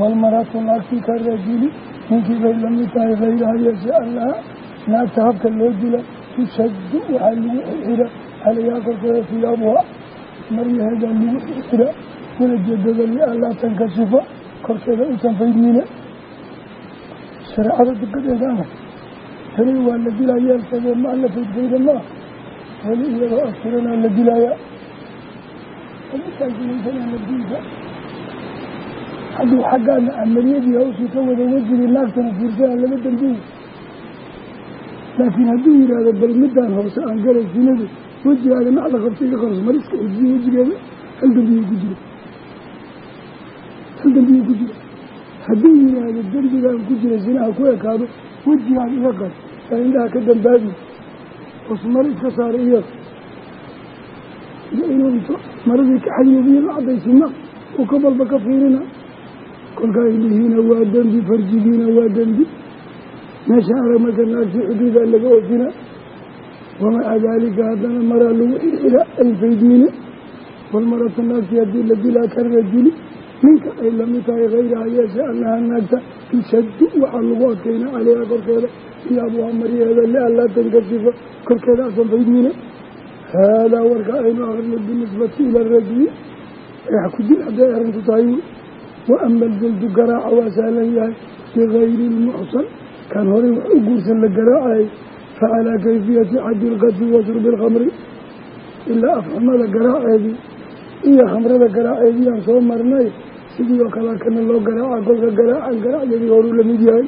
walmaratu naagtii ka rajuli ninkii bay la mid tahay hayraha yeeshe allaha naagta habka loo dila tushaddu waxaa lagu xirxira calayaa korkeeda siyaabuha maryaheedaa lagu xirxira kula jeedada lianlaa tankashifa korkeeda usan faydmiine. Shareecada dukadeedaana tani waa la dilaa yeelkeedee ma alla faydfayda ma ah weli iyadoo asturanaa la dilaaya. Diinka hadduu xaggaana camaliyadii hawshii ka wada wejigii naagtana fiirsana lama dambiyi laakiin hadduu yidhaahdo bal midaan hoose aan galay sinadu wejigaaga nacda qabta iga qarso mar iska xejiye wejigeeda hal dambiyuu ku jira hal dambiyuu ku jira hadduu yidhaahdo dembigaan ku jira sinaha ku ekaado wejigaaga iga qar. Aa indhaha ka dambaabi os mar iska saaray iyada iyo inuu into maradii ka xayuubiya la cadaysima uu ka balba ka fiirina. Kolkaa ilihiina waa dembi farjigiina waa dembi meesha arag marka naagtii xuduudaa laga oofina wamaca daalika haddana maraa lagu xirxira ay faydmine walmaratu naagtii haddii la dilaa ka rajuli ninka ay la mid tahay hayraha yeeshe annaha naagta tushaddu waxaa lagu adkeynaa caleyha korkeeda iyaabuha maryaheeda lianlaa tankashifa korkeeda asan faydmine haadaa warka aynu akrino binisbati ila rajuli dhagax ku dil hadday arrintu tahay. Wa ama aljuldu garaaca waa sahlan yahay bigayri lmuxsan kan horey wax u guursan la garaacayay facalaa kayfiyati xaddi ilqadfi wa shurbi ilkhamri ilaa afxumada garaaceedii iyo khamrada garaaceedii aan soo marnay sidii oo kale kana loo garaaca kolka garaacan garacyadii horuu la mid yahay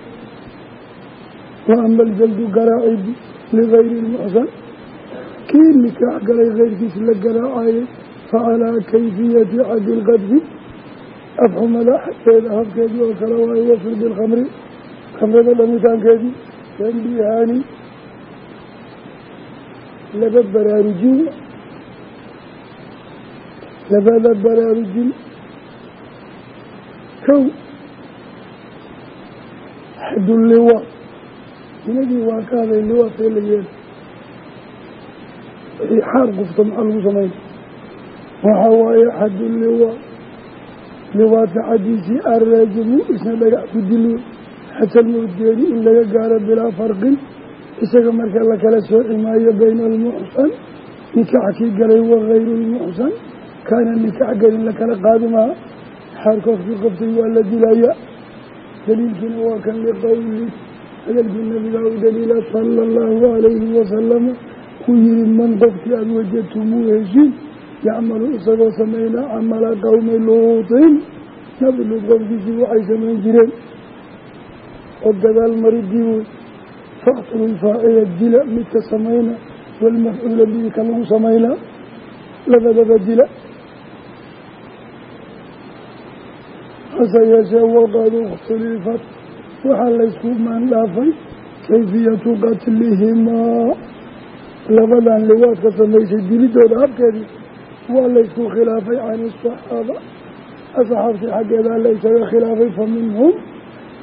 wa ama aljaldu garaacidi ligayri lmuxsan kii nikaax galay keyrkiis la garaacayay facalaa kayfiyati xaddi ilqadfi afxumada xagteeda habkeedii oo kale waayo wa shurbi ilkhamri khamrada dhamitaankeedii tanbihaani laba baraarujin labada baraarujin kow xadulliwa inagii waa ka haday liwa see la yeela wixii xaar gufto maxaa lagu samayna waxa waaye xadulliwa liwaata xadiisii araajimu isna dhagax ku dili xasal mawdgeedi in laga gaaro bilaa farqin isaga marka la kala sooci maayo bayna almuxsan nikaax kii galay wagayru lmuxsan kaana nikaax gelin la kala qaadi maha xaarkoofkii qabtay waa la dilaya daliilkiina waa kan liqowli hadalkii nabigaa u daliila sala allahu calayhi wasalama ku yihi man qofkii aada wajadtumuu heshiin yacmalu isagoo sameynaa camala qowmi luutin. Nabi luud qofkiisii waxay samayn jireen. Oo gadaal maridii faqtulu lfaacila dila midka samayna walmafcuula bihi ka lagu samaynaa labadaba dila. Hase yeeshee waqad ikhtilifat waxaa laysku maandhaafay kayfiyatu qatlihimaa labadan liwaadka samaysay dilidooda habkeedii waa laysku khilaafay can isaxaaba asxaabtii xaggeedaa la ysaga khilaafay fa minhum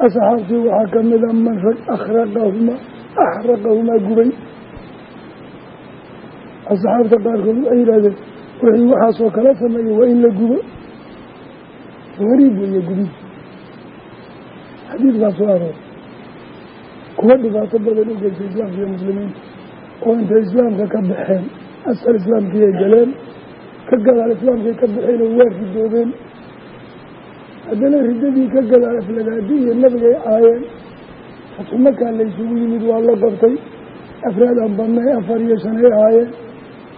asxaabtii waxaa ka mida man rag akhraqahumaa axraqahumaa gubay asxaabta qaarkood waxay yidhahdeen wixii waxaasoo kala sameeyey waa in la gubo gariib weeye gubid xadiid baa soo aroor kuwa dhibaato badan u geystay islaamka iyo muslimiinta oo intay islaamka ka baxeen asal islaamkiiay galeen ka gadaal islaamkay ka baxeen oo waa haddana riddadii ka gadaal aflagaadi iyo nabigay caayeen fatumakaa laysugu yimid waa la qabtay. Afraad aan badnay afar iyo shan ay ahaayeen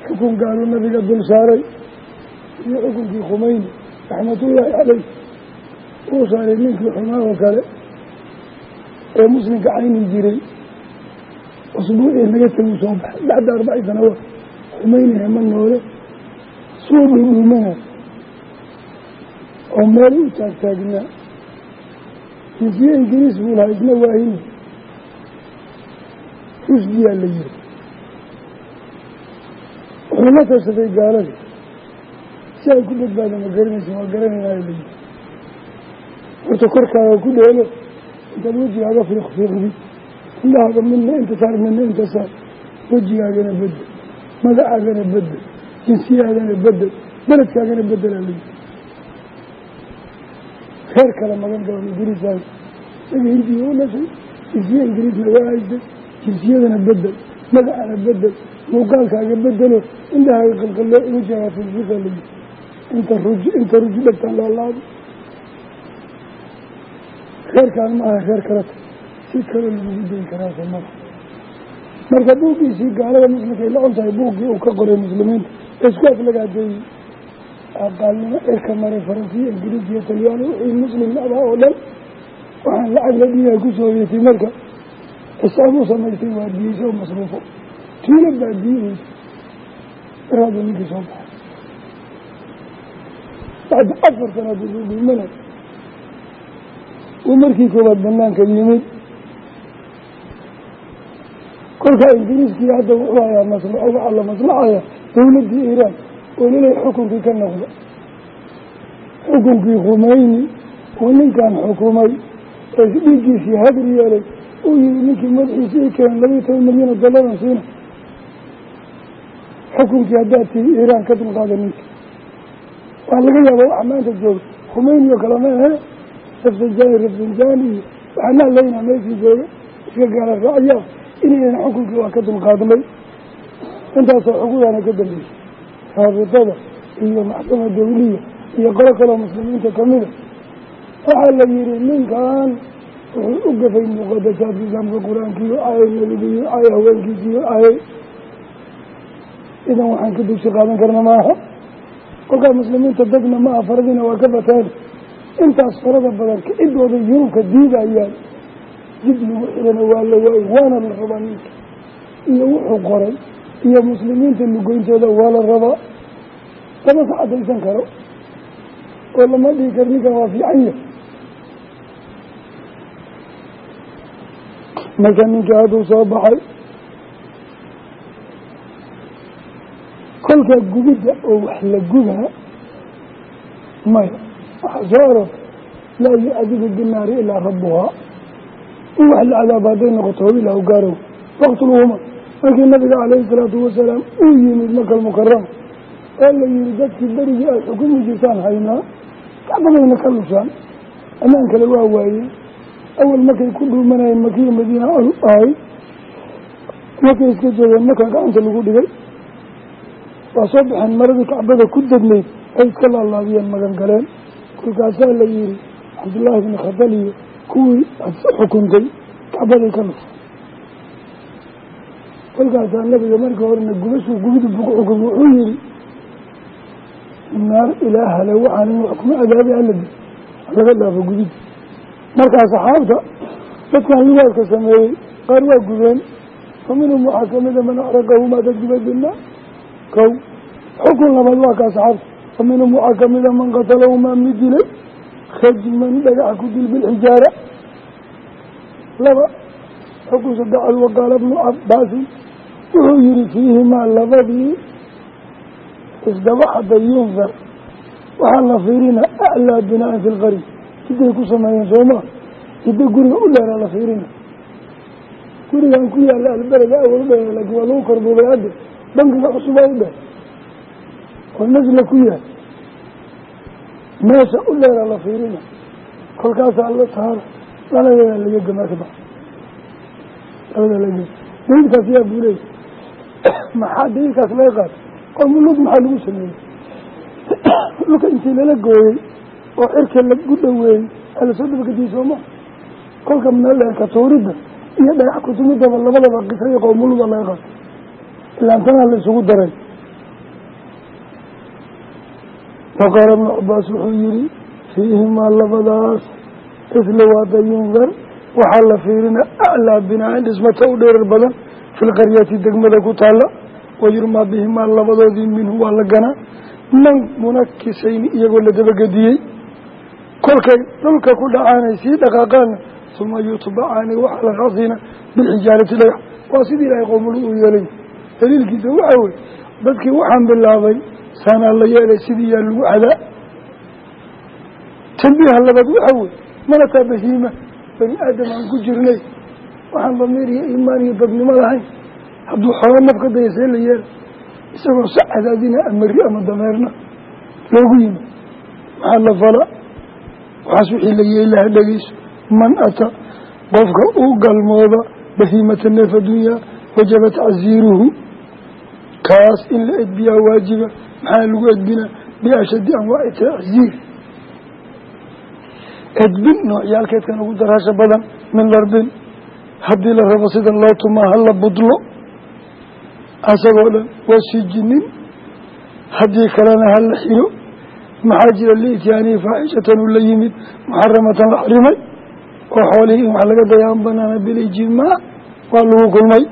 xukun gaalu nabiga dul saaray iyo xukunkii khumeyni raxmatullaahi caleyh uu saaray ninkii xumaa oo kale ee muslimka cayni jiray. Usbuucii naga tegu soo baxay bacda arbaci sanawaad khumeyni hema noole suu dhudhumana oo meel u taagtaagnaa jinsiye ingiriis buu lahaa isna waahini rusdiyaa la yiri. Wuxuu la tashaday gaaladii si ay ku badbaada ma garanaysa waa garanaynayo la yiri. Horta korkaaga ku dheelo intaad wejigaaga fiiq fiiqdid indhahaaga midna inta saar midna inta saar. Wejigaagana bedel magacaagana bedel jinsiyaagana bedel beledkaagana bedelaa la reer kale magan galo ingiriisaay isaga hindiga u dhashay jinsiye ingiriisna waa haysay jinsiyadana bedel magacana bedel muuqaalkaaga bedelo indhahaaga qalqalloo wejigaaga fiiqfiiqa la yiri inta ruj inta ruji dhegtaan laalaado reerkaan ma aha reer kaleta si kaloo lagugu dayi karaa samada marka buuggiisii gaalada muslimka ay la con tahay buuggii uu ka qoray muslimiinta isku aflagaadeeyey aqaalnimo cirka maray faransiya ingiriis iyo talyaani wixii muslim abaa oo dhan. Waxaan lacag la dhiigaa ku soo hoyatay marka. Xisaab u samaystay waa diyeysa oo masruufo. Tuula baa diyaheysa iraadu ninkii soo baxay. Bacda afar sanaad uu dhimana uu markii koobaad banaanka yimid kolkaa ingiriiskii hadda wuxuu hayaa maslaxo waxaa la maslaxaya dawladdii iiraan oo lilay xukunkii ka noqda xukunkii khumeyni uu ninkan xukumay ee dhiiggiisii hadir yeelay uu yihi ninkii madaxiisi i keen labayo toban milyan oo dollaran siina. Xukunkii haddaad tii iiraan ka dulqaada ninka waa laga yaaba waxa maanta jooga. Khumeyni oo kale ma ahe rafsanjani rafsanjani iyo waxaa nahlaynaa meeshii jooga iska gaala raacyaa inaynan xukunkii waa ka dulqaadnay. Intaasoo xuquuqaana ka dambeysay raabidada iyo maxkama dawliya iyo qolo kaloo muslimiinta kamida waxaa la yihi ninkan wuxuu u gafay muqadasaadka islaamka qur'aankiiyo aayay nabigiiyo aayay haweenkiisiiyo aayay idan waxaan ka dugsi qaadan karna maaha kolkaa muslimiinta degna ma aha faradina waa ka bateen intaas farada badan kacidooda yurubka diidayaan jid lagu xirana waa la waayo waana la rabaa ninka. Iyo wuxuu qoray iyo muslimiinta lugoyntooda waa la rabaa lama ka cadaysan karo. Oo lama dhihi karo ninkan waa fiican yahay. Marka ninka hadduu soo baxay kolkaa gubidda oo wax la gudaa maya waxaa soo aroortay laa yu-adibu binaari ilaa rabbuhaa. In wax la cadaabo noqoto hob ilah gaarow waqtuluhuma markii nabiga calayhi salaatu wasalaam uu yimid makal mukarama oo la yihi dadkii berigii ay xukumi jirtaan haynaa kacbadayna ka lushaan ammaan kale waa waayeen awal markay ku dhuumanayeen makiya madiina ahay markay iska joogeen markaa gacanta lagu dhigay. Waa soo baxeen maradii kacbada ku degnayd ay iska laalaabiyeen magan galeen. Kolkaasaa la yihi cabdullaahi bni khadal iyo kuwii xukuntay kacbaday ka lusha kolkaasaa nabiga markii horena gubashuu gubidi buku xukum wuxuu yihi naar ilaahale waxaan in wax kuma adaabi aladi laga dhaafo gubid markaa saxaabta dadkan liwaadka sameeyey qaar waa gubeen fa minhum waxaa kamida man axraqahumaa dad gubay kow xukun labaad waa kaa saxaabta fa minhum waxaa kamida man qatalahumaa mid dilay khajman dhagax ku dil bilxijaara laba xukun saddexaad waqaala bnu cabaasin wuxuu yihi fiihimaa labadii isdaba xada yundar waxaa la fiirina aclaa binaan fi lqari siday ku sameeyeen sooma hiddo guriga u dheeraa la fiirina. Gurigan ku yaalla albereda awal u dheer laakiin waa lagu korduubay hadda. Bankiga cusubaa u dheer oo nasla ku yaal meesha u dheeraa la fiirina. Kolkaasaa la taara laladeeda laga gamaa ka baxa labada lage daliilkaas yaa buu leeyay maxaa daliilkaas laga qaatay qowmulud maxaa lagu sameeyey? Dhulka intii lala gooyey oo cirka lagu dhaweeyey aa la soo dabagediyey sooma kolka meelka tuuridda iyo dhagax kutumidaba labadaba qisada qowmuluda laga qaatay ilaantanaa la isugu daray. Waqaala ibnu cabaas wuxuu yihi fiihimaa labadaas isla waada yundar waxaa la fiirina aclaa binaain dhismata u dheerar badan fi lqaryati degmada ku taala wayurmaa bihimaa labadoodii minhu waa la ganaa. Man munakisayni iyagoo la dabagediyey kolkay dhulka ku dhacaanay sii dhaqaaqaana uma yutbacaani waxaa la raacsiina bilxijaarati dhagax waa sidii ilaahay qowmulu uu yeelay. Daliilkiisa waxaa wey dadkii waxaan bilaabay saanaa la yeelay sidii yaa lagu cadaa. Tambiiha labaad waxaa wey malataa bahiima bani aadam aan ku jirnay waxaan damiir iyo iimaan iyo dadnimo lahayn. Hadduu xoolo naf ka daya see la yeela isagoo sa cadaadina amari ama dameerna loogu yimi. Maxaa la fala waxaas wixii la yeelaha dhegeyso man ata qofka u galmooda bahiimata neef addunya wajaba tacziiruhu kaas in la edbiyaa waajiba maxaa lagu edbinaa biashadi anwaaci tacziir edbin noocyaalkeedkan ugu daraasha badan min darbin haddii la rabo sida loo tumaa hala budlo. Asagoo dhan waa sijinin haddii kalena hala xiro. Maxaa jira liityaanii faaxishatan uu la yimid muxaramatan la xarimay. Oo xoolihii in wax laga dayaan banaana bilijimaac waa lagu kulmay.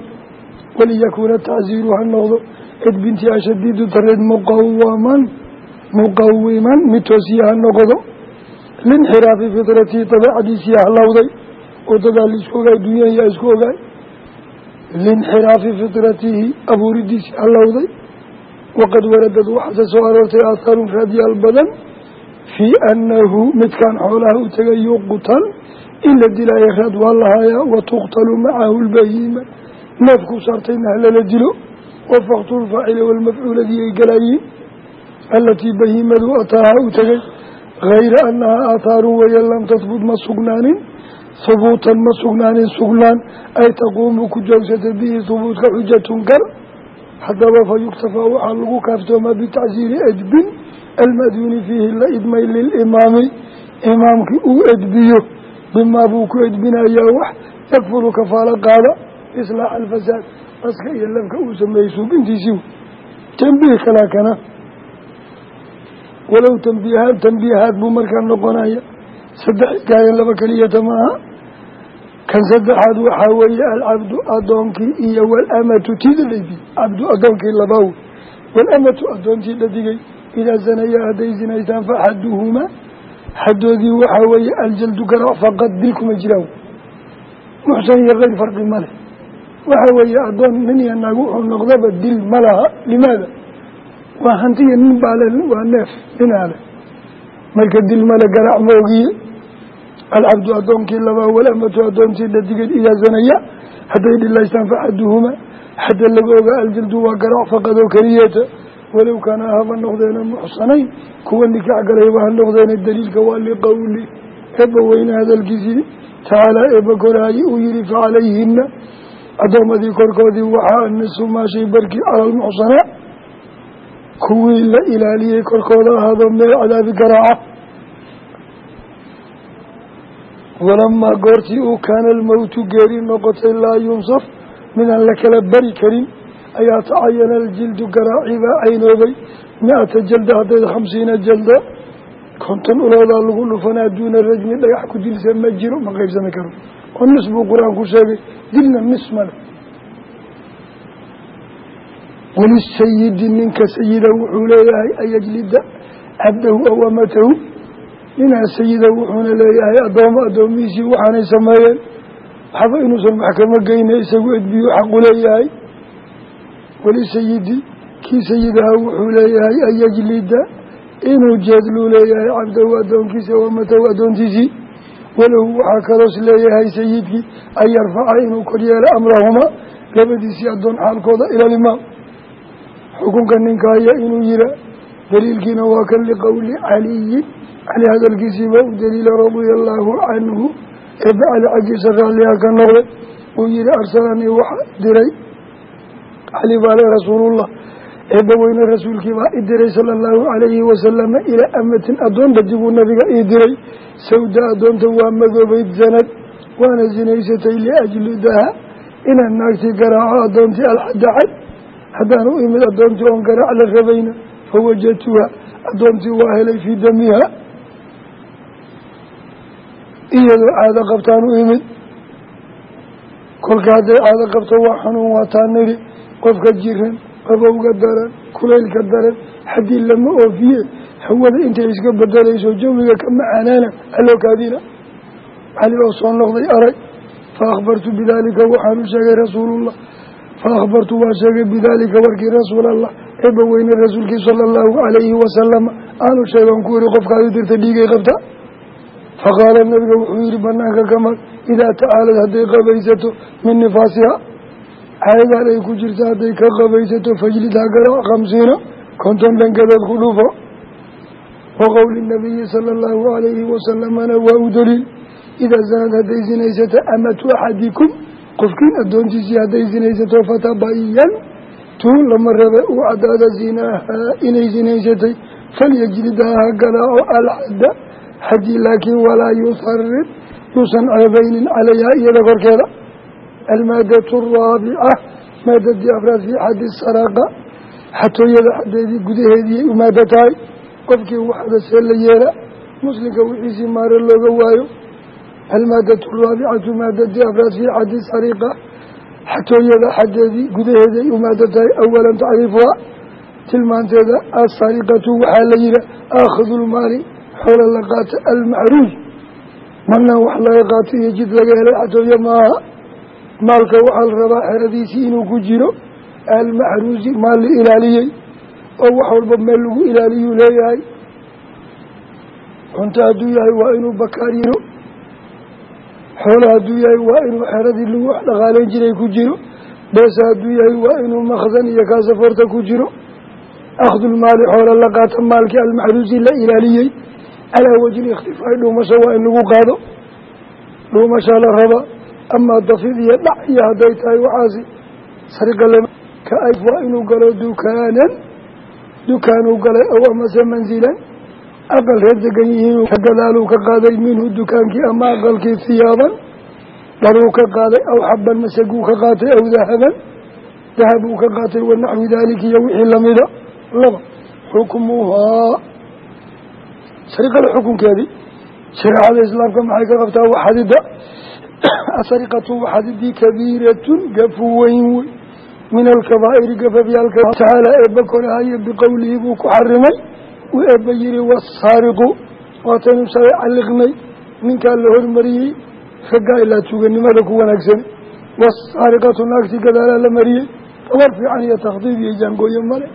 Waliyakuuna tacziiru ha noqdo. Edbintii ashadiidu dareed muqawaman muqawiman mid toosiya ha noqdo. Linxiraafi fitratii dabeecadiisii halowday wadadaa la isku ogaay dunyaha yaa isku ogaay linxiraafi fitratihi abuuridiisii halowday waqad waradad waxaase soo aroortay aathaarun raadyaal badan fii annahu midkaan xoolaha u tegay yuqtal in la dilaayo raad waa lahaayaa watuqtalu macahu lbahiima neefku saartayna halala dilo. Wafaktu lfaacili walmafcuuladii ay galaayiin alatii bahiimadu ataaha u tegay. Hayra annahaa aathaarun weeye lam tahbut ma sugnaanin hubuutan ma sugnaanin sugnaan ay taquumu ku joogsata bihi hubuutka xujatun gar haddaba fa yuktafaa waxaa lagu kaaftoomaa bitacsiiri edbin almadyuuni fiihi la idmay lilimaami imaamkii uu edbiyo bimaa buu ku edbinayaa wax yakfulu kafaalo qaada islaaxa alfasaad qaska iyo lafka uu sameeyey suubintiisii tambiih kalaa kana walow tambiihaan tambiihaad buu markaa noqonaya saddex taagan laba keliyata maaha kan saddexaad waxaa weeye alcabdu addoonkii iyo walamatu tida laydi cabdu addoonkii labaaw walamatu addoontii la digay. Idaa zanaya hadday zinaystaan faxaduhumaa xaddoodii waxaa weeye aljaldu garaac faqad dil kuma jiraan muxsan iyo keyr farqi male waxa weeye addoon nin iyo naag wuxuu noqdaba dil ma laha. Limaada? Waa hantiya nin baale waa neef ninaale marka dil male garaac ma ogiye alcabdu addoonkii labaa walamatu addoontii dhadigeed idaa zanaya hadday dhilaystaan faxaduhumaa xadda laga ogaa aljaldu waa garaac faqadoo keliyeeta walow kaana haba noqdeena muxsanayn kuwa nikaax galayba ha noqdeena daliilka waa liqowli eebba weyne hadalkiisii tacaalaa eebba koraaye uu yihi facalayhina addoommadii korkoodii waxaa anisu maashay barkii cala almuxsanaa kuwii la ilaaliyey korkooda ahaado meel cadaabi garaaca walamaa goortii uu kaana almowtu geeri noqotay laa yunsaf midaan la kala bari karin ayaa tacayana aljildu garaacibaa caynoobay mi-ata jalda haddayd khamsiina jalda konton uloodaa lagu dhufanaa duuna rajmi dhagax ku dilsa ma jiro ma qaybsami karo oo nis buu qur'aanku sheegay dilna nis male walisayidi ninka sayida wuxuu leeyahay an cabdahu aw amatahu ninaa sayida wuxuuna leeyahay addoomo addoomihiisii waxaanay sameeyeen. Waxba inuusan maxkamo geyna isagu edbiyo xaqu leeyahay. Walisayidi kii sayidaha wuxuu leeyahay an yajlida inuu jeedluu leeyahay cabdahu addoonkiisa wamatahu addoontiisii walahu waxaa kaloos leeyahay sayidkii an yarfaca inuu koryeelo amrahumaa labadiisii addoon xaalkooda ilalimaam xukunka ninkaaya inuu yira daliilkiina waa kan liqowli caliyin cali hadalkiisiiba u daliila radia allaahu canhu eebbe cali xaggiisa raalliha ka noqday uu yihi arsalanii waxa diray cali baale rasuulullah eebbaweyne rasuulkii baa i diray sala allahu calayhi wasalama ilaa amatin addoon bajibuu nabiga ii diray sawda addoonta waa madoobayd zanad. Waana sinaysatay liajlidaha inaan naagtii garaaco addoontii alxadacay haddaan u imid addoontii oon garaac la rabayna fawajadtuha addoontii waa helay fii damiha iyadoo caado qabtaan u imid. Kolka hadday caado qabto waa xanuun waataan nidhi qofka jiran qabowga daran kulaylka daran haddii lama oofiye hawada intay iska bedelayso jawiga ka macaanaana alookaadina cali oo soo noqday arag fa akhbartu bidaalika waxaanu sheegay rasuulullah. Fa akhbartu waa sheegay bidaalika warkii rasuulallah eebba weyne rasuulkii sala allahu calayhi wasalama aanu sheegan ku yihi qofkaadi dirta dhiigay qabta faqaala nabiga wuxuu yihi banaanka kamal idaa tacaalad hadday qabaysato min nifaasiha caadaan ay ku jirta hadday ka qabaysato fajlidha garaac khamsiina konton dhangadood ku dhufo wa qowli nabiyi sala allahu calayhi wasalamana waa u daliil idaa sanad hadday sinaysata amatu axadikum qofkiin addoontiisii hadday sinaysato fatabayan tuun lama rabe uu cadaada zinaahaa inay sinaysatay falyajlidhaa ha garaaco xaddii laakiin walaa yuharid yuusan ceebaynin calayhaa iyada korkeeda. Almaadatu araabica maadadii afraad fii xaddi saraaqa. Xatooyada xadeedii gudaheediiyay u maado tahay. Qofkii waxada see la yeela muslimka wixiisii maare looga waayo. Almaadatu araabicatu maadadii afraad fii xaddi sariqa xatooyada xadeedii gudaheeday u maado tahay awalan tacriifuha tilmaanteeda asariqatu waxaa la yihi aakhadu lmaali xoola la qaata almacruuj marnaan wax laga qaato iyo jid laga helay xatooye maaha. Maalka waxaa la rabaa xeradiisii inuu ku jiro almaxruusi maal la ilaaliyey oo wax walba meel lagu ilaaliyuu leeyahay. Cunto hadduu yahay waa inuu bakaar yiro xoola hadduu yahay waa inuu xeradii lagu wax dhaqaaleyn jiray ku jiro beesa hadduu yahay waa inuu makdan iyo kaasafoorta ku jiro. Akhdulmaali xoola la qaata maalkii almaxruusi la ilaaliyey calaa wajhi ikhtifaa'i dhuumasho waa in lagu qaado dhuumashaa la rabaa amaa dafid iyo dhac iyo hadday tahay waxaasi ay waa inuu galo dukaanan dukaanuu galay ow amase manzilan aqal reer degan yihiin gadaaluu ka qaaday minhu dukaankii ama aqalkii hiyaaban dharuu ka qaaday aw xaban masaguu ka qaatay aw dahaban dahabuu ka qaatay wanaxwi daalika iyo wixii lamida laba xukmuhaa sariqada xukunkeedii shareecada islaamka maxay ka qabtaa waxadida asariqatu waxadidii kabiiratun gafu weyn wey min alkabaa'iri gafafyaalka tacaala eebba korahaye biqowlihi buu ku xarimay. Uu eebba yihi wasaariqu waataynu shalay calliqnay ninkaa la hormariyey raggaa ilaa tuuganimada ku wanaagsan. Wasaariqatu naagtii gadaalaa la mariyey tabar fiican iyo takhdiib iyo jaangooye male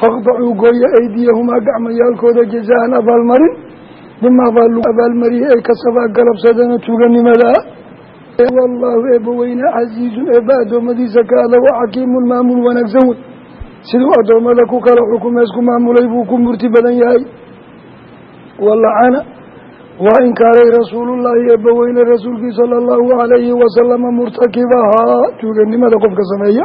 faqdacuu gooya aydiyahumaa gacmayaalkooda jazaan abaalmarin bimaa baa lagu abaalmariyey ay kasabaa galabsadana tuuganimadaa wallaahu eebba weynaa casiizun eebba addoommadiisa ka ada wa xakiimun maamuul wanaagsan wey siduu addoommada ku kala xukumees ku maamulay buu ku murti badan yahay walacana waa inkaaray rasuulullaahi eebba weyne rasuulkii sala allahu calayhi wasalama murtakibahaa tuuganimada qofka sameeya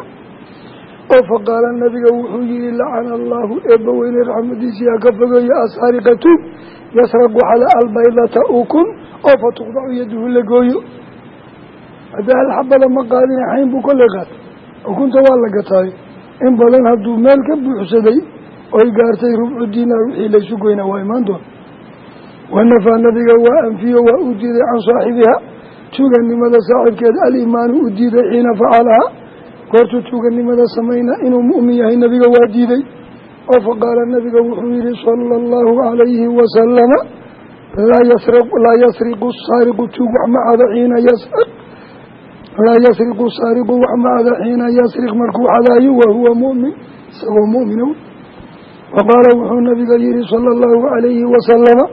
oo faqaala nabiga wuxuu yihi lacana allaahu eebba weyne raxmadiisii ha ka fogeeyo asariqatu yasraqu xala albaydata ukun oo fatuqdacu yaduhu la gooyo. Haddii hal xabada ma qaadina xayn buu kolley qaatay ukunta waa la gataayo in badan hadduu meel ka buuxsaday oy gaartay rubcu diinaar wixii laysu goynaa waa imaan doona wanafaa nabiga waa anfiyo waa u diiday can saaxibiha. Tuuganimada saaxibkeeda alimaanu u diiday xiina facalaha goortuu tuuganimada samayna inuu mu'min yahay nabiga waa diiday. Oo faqaala nabiga wuxuu yihi sala allahu calayhi wasalama laa yasriqu saariqu tuug wax xiina yasriq. Laa yasriqu saariqu wax ma xiina yasriq. Markuu cadaayo wahuwa mu'min isagoo mu'mina wa qaala wuxuu nabiga yihi sala allahu calayhi wasalama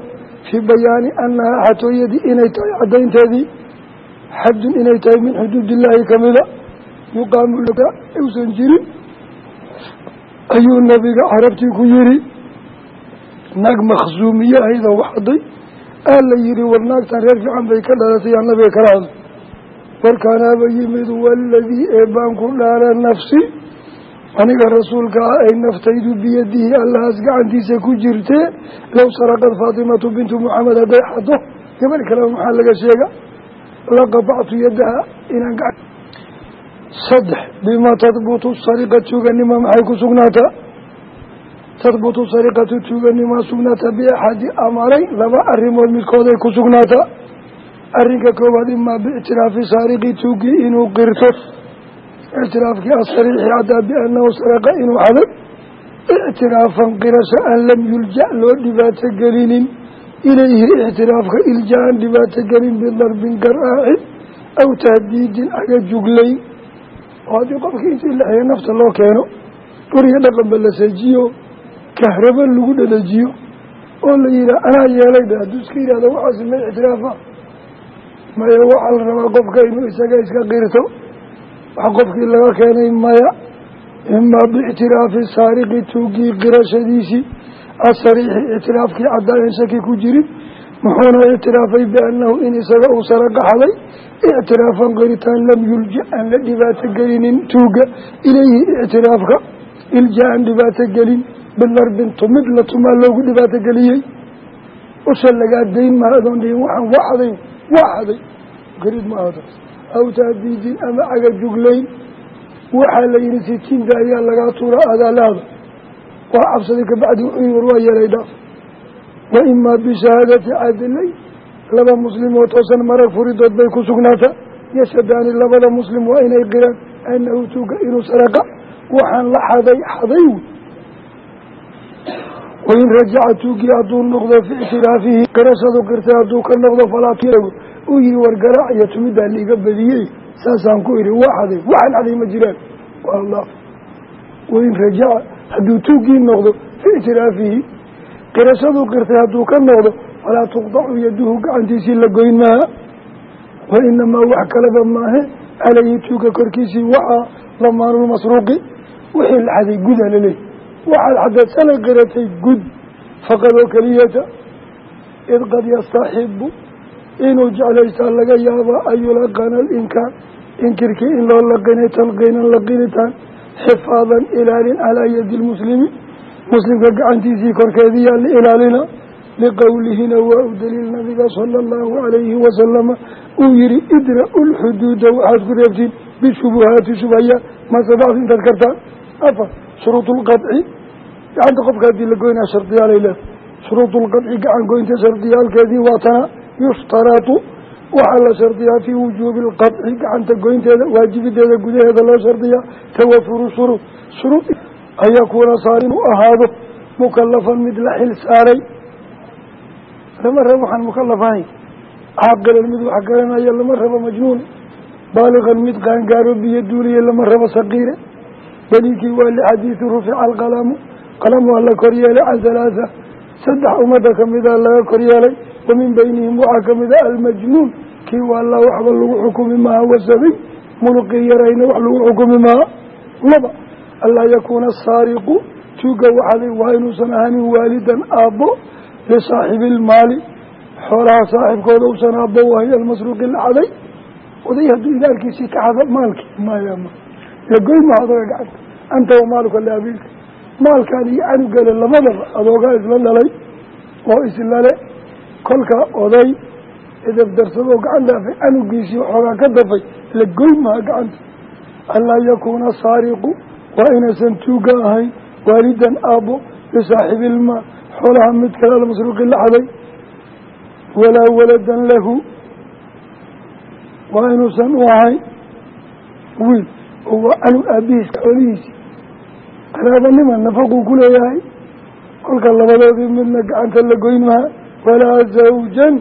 fii bayaani annahaa xatooyadii inay tahay caddaynteedii xadun inay tahay min xuduudillaahi kamida yuqaamu usan jirin ayuu nabiga carabtii ku yihi naag makhsuumiye ahaydoo waxaday aa la yihi war naagtan reer fiican bay ka dhalatay yaa nabiga kala hadlay warkaanaaba yimid waaladii eebaan ku dhaala nafsi aniga rasuulka ah ay naftaydu biyadihi allahaas gacantiisa ku jirtee low saraqad faatimatu bintu muxamed hadday xado gabadh kaleba maxaa laga sheega? Laqabactu yadaha inaan gacan saddex bima tadbutu sariqa tuuganima maxay ku sugnaataa tadbutu sariqatu tuuganimaa sugnaataa biaxadi amarayn laba arrimood midkooday ku sugnaataa arrinka koowaad imaa biictiraafi saariqi tuugii inuu qirto. Ictiraafkii asariixi caddaa biannahu saraqa inuu xaday. Ictiraafan qirasho aan lam yulja loo dhibaato gelinin. Ilayhi ictiraafka ilja-an dhibaato gelin bidarbin garaacin aw tahdiidin aga juglayn oo haddii qofkii intii laxeeya nafta loo keeno guriga dhaqanba la seejiyo kahraba lagu dhalajiyo oo la yihaha anaa yeelay da hadduu iska yihahdo waxaasi ma ictiraafa. Maya waxaa la rabaa qofka inuu isaga iska qirto. Wax qofkii laga keenay maya imaa biictiraafi saariqi tuugii qirashadiisii asariixi ictiraafkii cadaayan shaki ku jirin muxuuna ictiraafay biannahu in isaga uu saraqa xaday ictiraafan qiritaan lam yulja aan la dhibaato gelinin tuuga. Ilayhi ictiraafka ilja aan dhibaato gelin. Binarbin tumid la tumaa loogu dhibaato geliyey. Usha lagaa dayn maa adoon dhihin waxaan waa xaday waa xaday garid ma ahda aw tahdiidin ama caga juglayn. Waxaa la yihi sitiinta ayaa lagaa tuura adaalaada waa cabsaday kabacdi war waa yeelay wa imaa bishahaadati cadilay laba muslim oo toosan marag furidood bay ku sugnaata. Yashadaani labada muslim waa inay qiraan anahu tuuga inuu saraqa waxaan la xaday xaday. Wain rajaca tuugii hadduu noqdo fi ictiraafihi qirashadu qirtay hadduu ka noqdo falaa uu yihi war garaac iyo tumiddaa liiga badiyey. Saasaan ku idhi waa xaday waxaan xaday ma jiraan. Hadduu tuugii noqdo fi ictiraafihi qirashaduu qirtay hadduu ka noqdo falaa tuqdacu yaduhu gacantiisii la goyn maaha wa inamaa wax kaleba maahe calayhi tuuga korkiisii waxaa lamaanulmasruuqi wixii la xaday guda laleey waxaad xadad shalay qiratay gud faqad oo keliyata id qad yastaxibu inuu jeclaystaa laga yaabaa an yulaqana alinkaar inkirkii in loo laqinay talqiinan laqinitaan xifaadan ilaalin calaa yadi lmuslimi muslimka gacantiisii korkeediyaa la ilaalina liqowlihina waa u daliil nabiga sala allahu calayhi wasalama uu yihi idra-u lxuduuda waxaad ku reebtiin bishubuhaati shubhayaa masadactu intaad kartaan afar shuruudu lqadci gacanta qofka haddii la goynaa shardiyaalay leedahay. Shuruudu lqadci gacan goynta shardiyaalkeedii waa tana yushtaratu waxaa la shardiyaa fii wujuubi alqadci gacanta goynteeda waajibideeda gudaheeda loo shardiyaa tawafuru an yakuuna saar inuu ahaado mukalafan mid la xil saaray lama rabo waxaan mukalaf ahayn caaqilan mid wax garanaya lama rabo majnuun baaligan mid qaangaaro biyo duuliya lama rabo saqiire daliilkii waa lixadiidi rufica alqalamu qalam waa la koryeelay can halaatha saddex ummadda kamida laga koryeelay wa min beynihim waxaa ka mid a almajnuun kii waala waxba lagu xukumi maha wasabiy mulqii yarayna wax lagu xukumi maha laba anlaa yakuuna asaariqu tuuga waxaday waa inuusan ahanin waalidan aabbo lisaaxibi ilmaali xoolaha saaxibkooda usan aabbo wahay almasruuqi la xaday oday hadduu ilaalkiisii ka xado maalkii maya ma lagoy maha adoga gacanta anta wamaaluka liabiilka maalkaan iyo canugale labadaba adoogaa isla dhalay oo islale kolka oday edab darsadoo gacan dhaafay canugiisii waxoogaa ka dafay lagoy maha gacanta anlaa yakuuna saariqu waa inaysan tuuga ahayn waalidan aabbo lisaaxibi ilmaa xoolaha mid kale almasruuqi la xaday. Walaa waladan lahu. Waa inuusan u ahayn wiil oo waa canug aabihiis xoolihiisii qaraabanima nafaquu ku leeyahay. Kolka labadoodii midna gacanta la goyn maha walaa zawjan.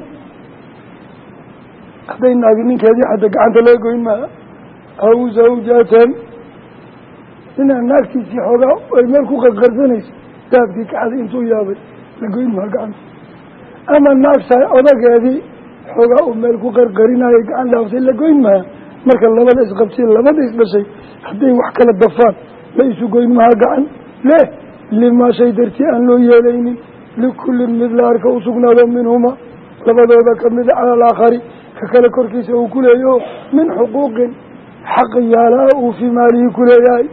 Hadday naagi ninkeedii xadda gacanta laga goyn maha aw zawjatan ninaa naagtiisii xoogaa ay meel ku qarqarsanaysa daabkii kaxaday intuu yaabay la goyn maha gacanta. Ama naagtahay odageedii xoogaa uu meel ku qarqarinayay gacan dhaaftay la goyn maha marka labada isqabtay labada isdhashay hadday wax kala dafaan la isu goyn maha gacan leh limaa shay dartii aan loo yeelaynin. Likullin mid la arka usugnaado minhuma labadooda kamida cala alaakhari ka kale korkiisa uu ku leeyaho min xuquuqin xaq yaalaa uu fii maalihi ku leeyahay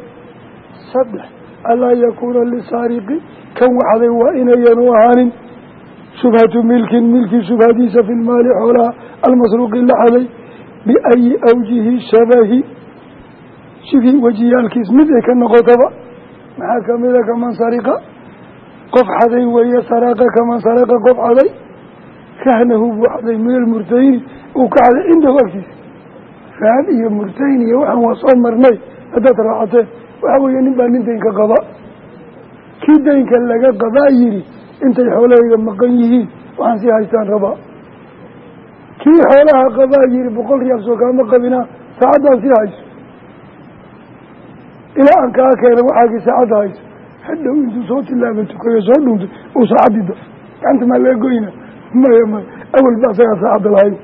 saddex alaa yakuuna lisaariqi kan waxday waa inayan u ahaanin shubhatu milkin milkii shubhadiisa fi lmaali xoolaha almasruuqi la xaday biayi awjihi shabahi sidii wejiyaalkiis mid ay ka noqotaba maxaa kamida kaman sariqa qof xaday weeye saraqa kaman saraqa qof xaday rahnahu buu xaday min almurtayni uu ka xaday cindahu agtiisa rahan iyo murtayn iyo waa soo marnay haddaad raacateen waxa weeye nin baa nin daynka qaba. Kii daynka laga qabaa yidhi intay xoolahayga maqan yihiin waxaan sii haystaan rabaa kii xoolaha qabaa yihi boqol riyaal soo kaama qabina saacaddaan sii hayso. Ilaa aan kaa keena waxaagii saacadda hayso. Hadhow intuu soo tilaaba tukayo soo dhuuntay uu saacaddii daf gacanta maa laga goyna? Maya maya. Awal ba asagaa saacadda lahayn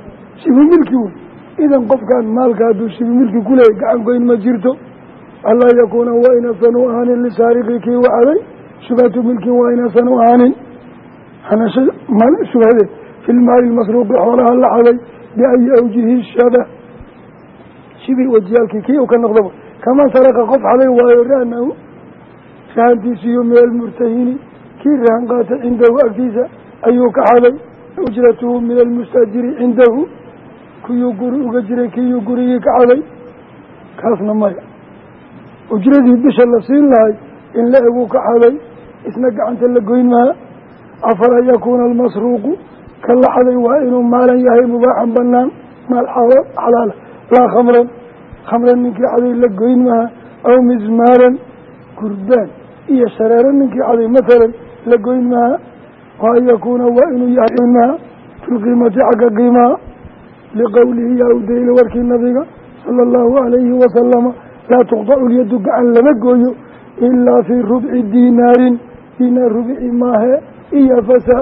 shibu milki wey. Idan qofkaan maalka hadduu shibu milki kuleeyay gacan goyn ma jirto allaa yakuuna waa inasan u ahaanin lisaariqi kii waxaday shubhatu milkin waa inasan u ahaanin shubhadeed fi lmaali lmasruuqi xoolaha la xaday biayi awjihi shabah shibi wajiyaalkii kii u ka noqdaba kaman saraqa qof xaday waayo rahnahu rahantiisiiyo min almurtahini kii rahan qaatay cindahu agtiisa ayuu ka xaday ujratuhu min almustaajiri cindahu kiyuu guri uga jiray kiyuu gurigii ka xaday kaasna maya ujradii bisha la siin lahay in la eguu ka xaday isna gacanta la goyn maha afalaa yakuuna almasruuqu ka la xaday waa inuu maalan yahay mubaaxan banaan maal xalaala laa khamran. Khamran ninkii xaday la goyn maha aw mismaaran gurbaan iyo shareero ninkii xaday mathalan la goyn maha wa an yakuuna waa inuu yahay maha fi lqiimati xagga qiimaha liqowlihi yaa udayla warkii nabiga sala allahu alayhi wasalama laa tuqdacu lyadu gacan lama gooyo ilaa fii rubci diinaarin diinaar rubci maahe iyo fasa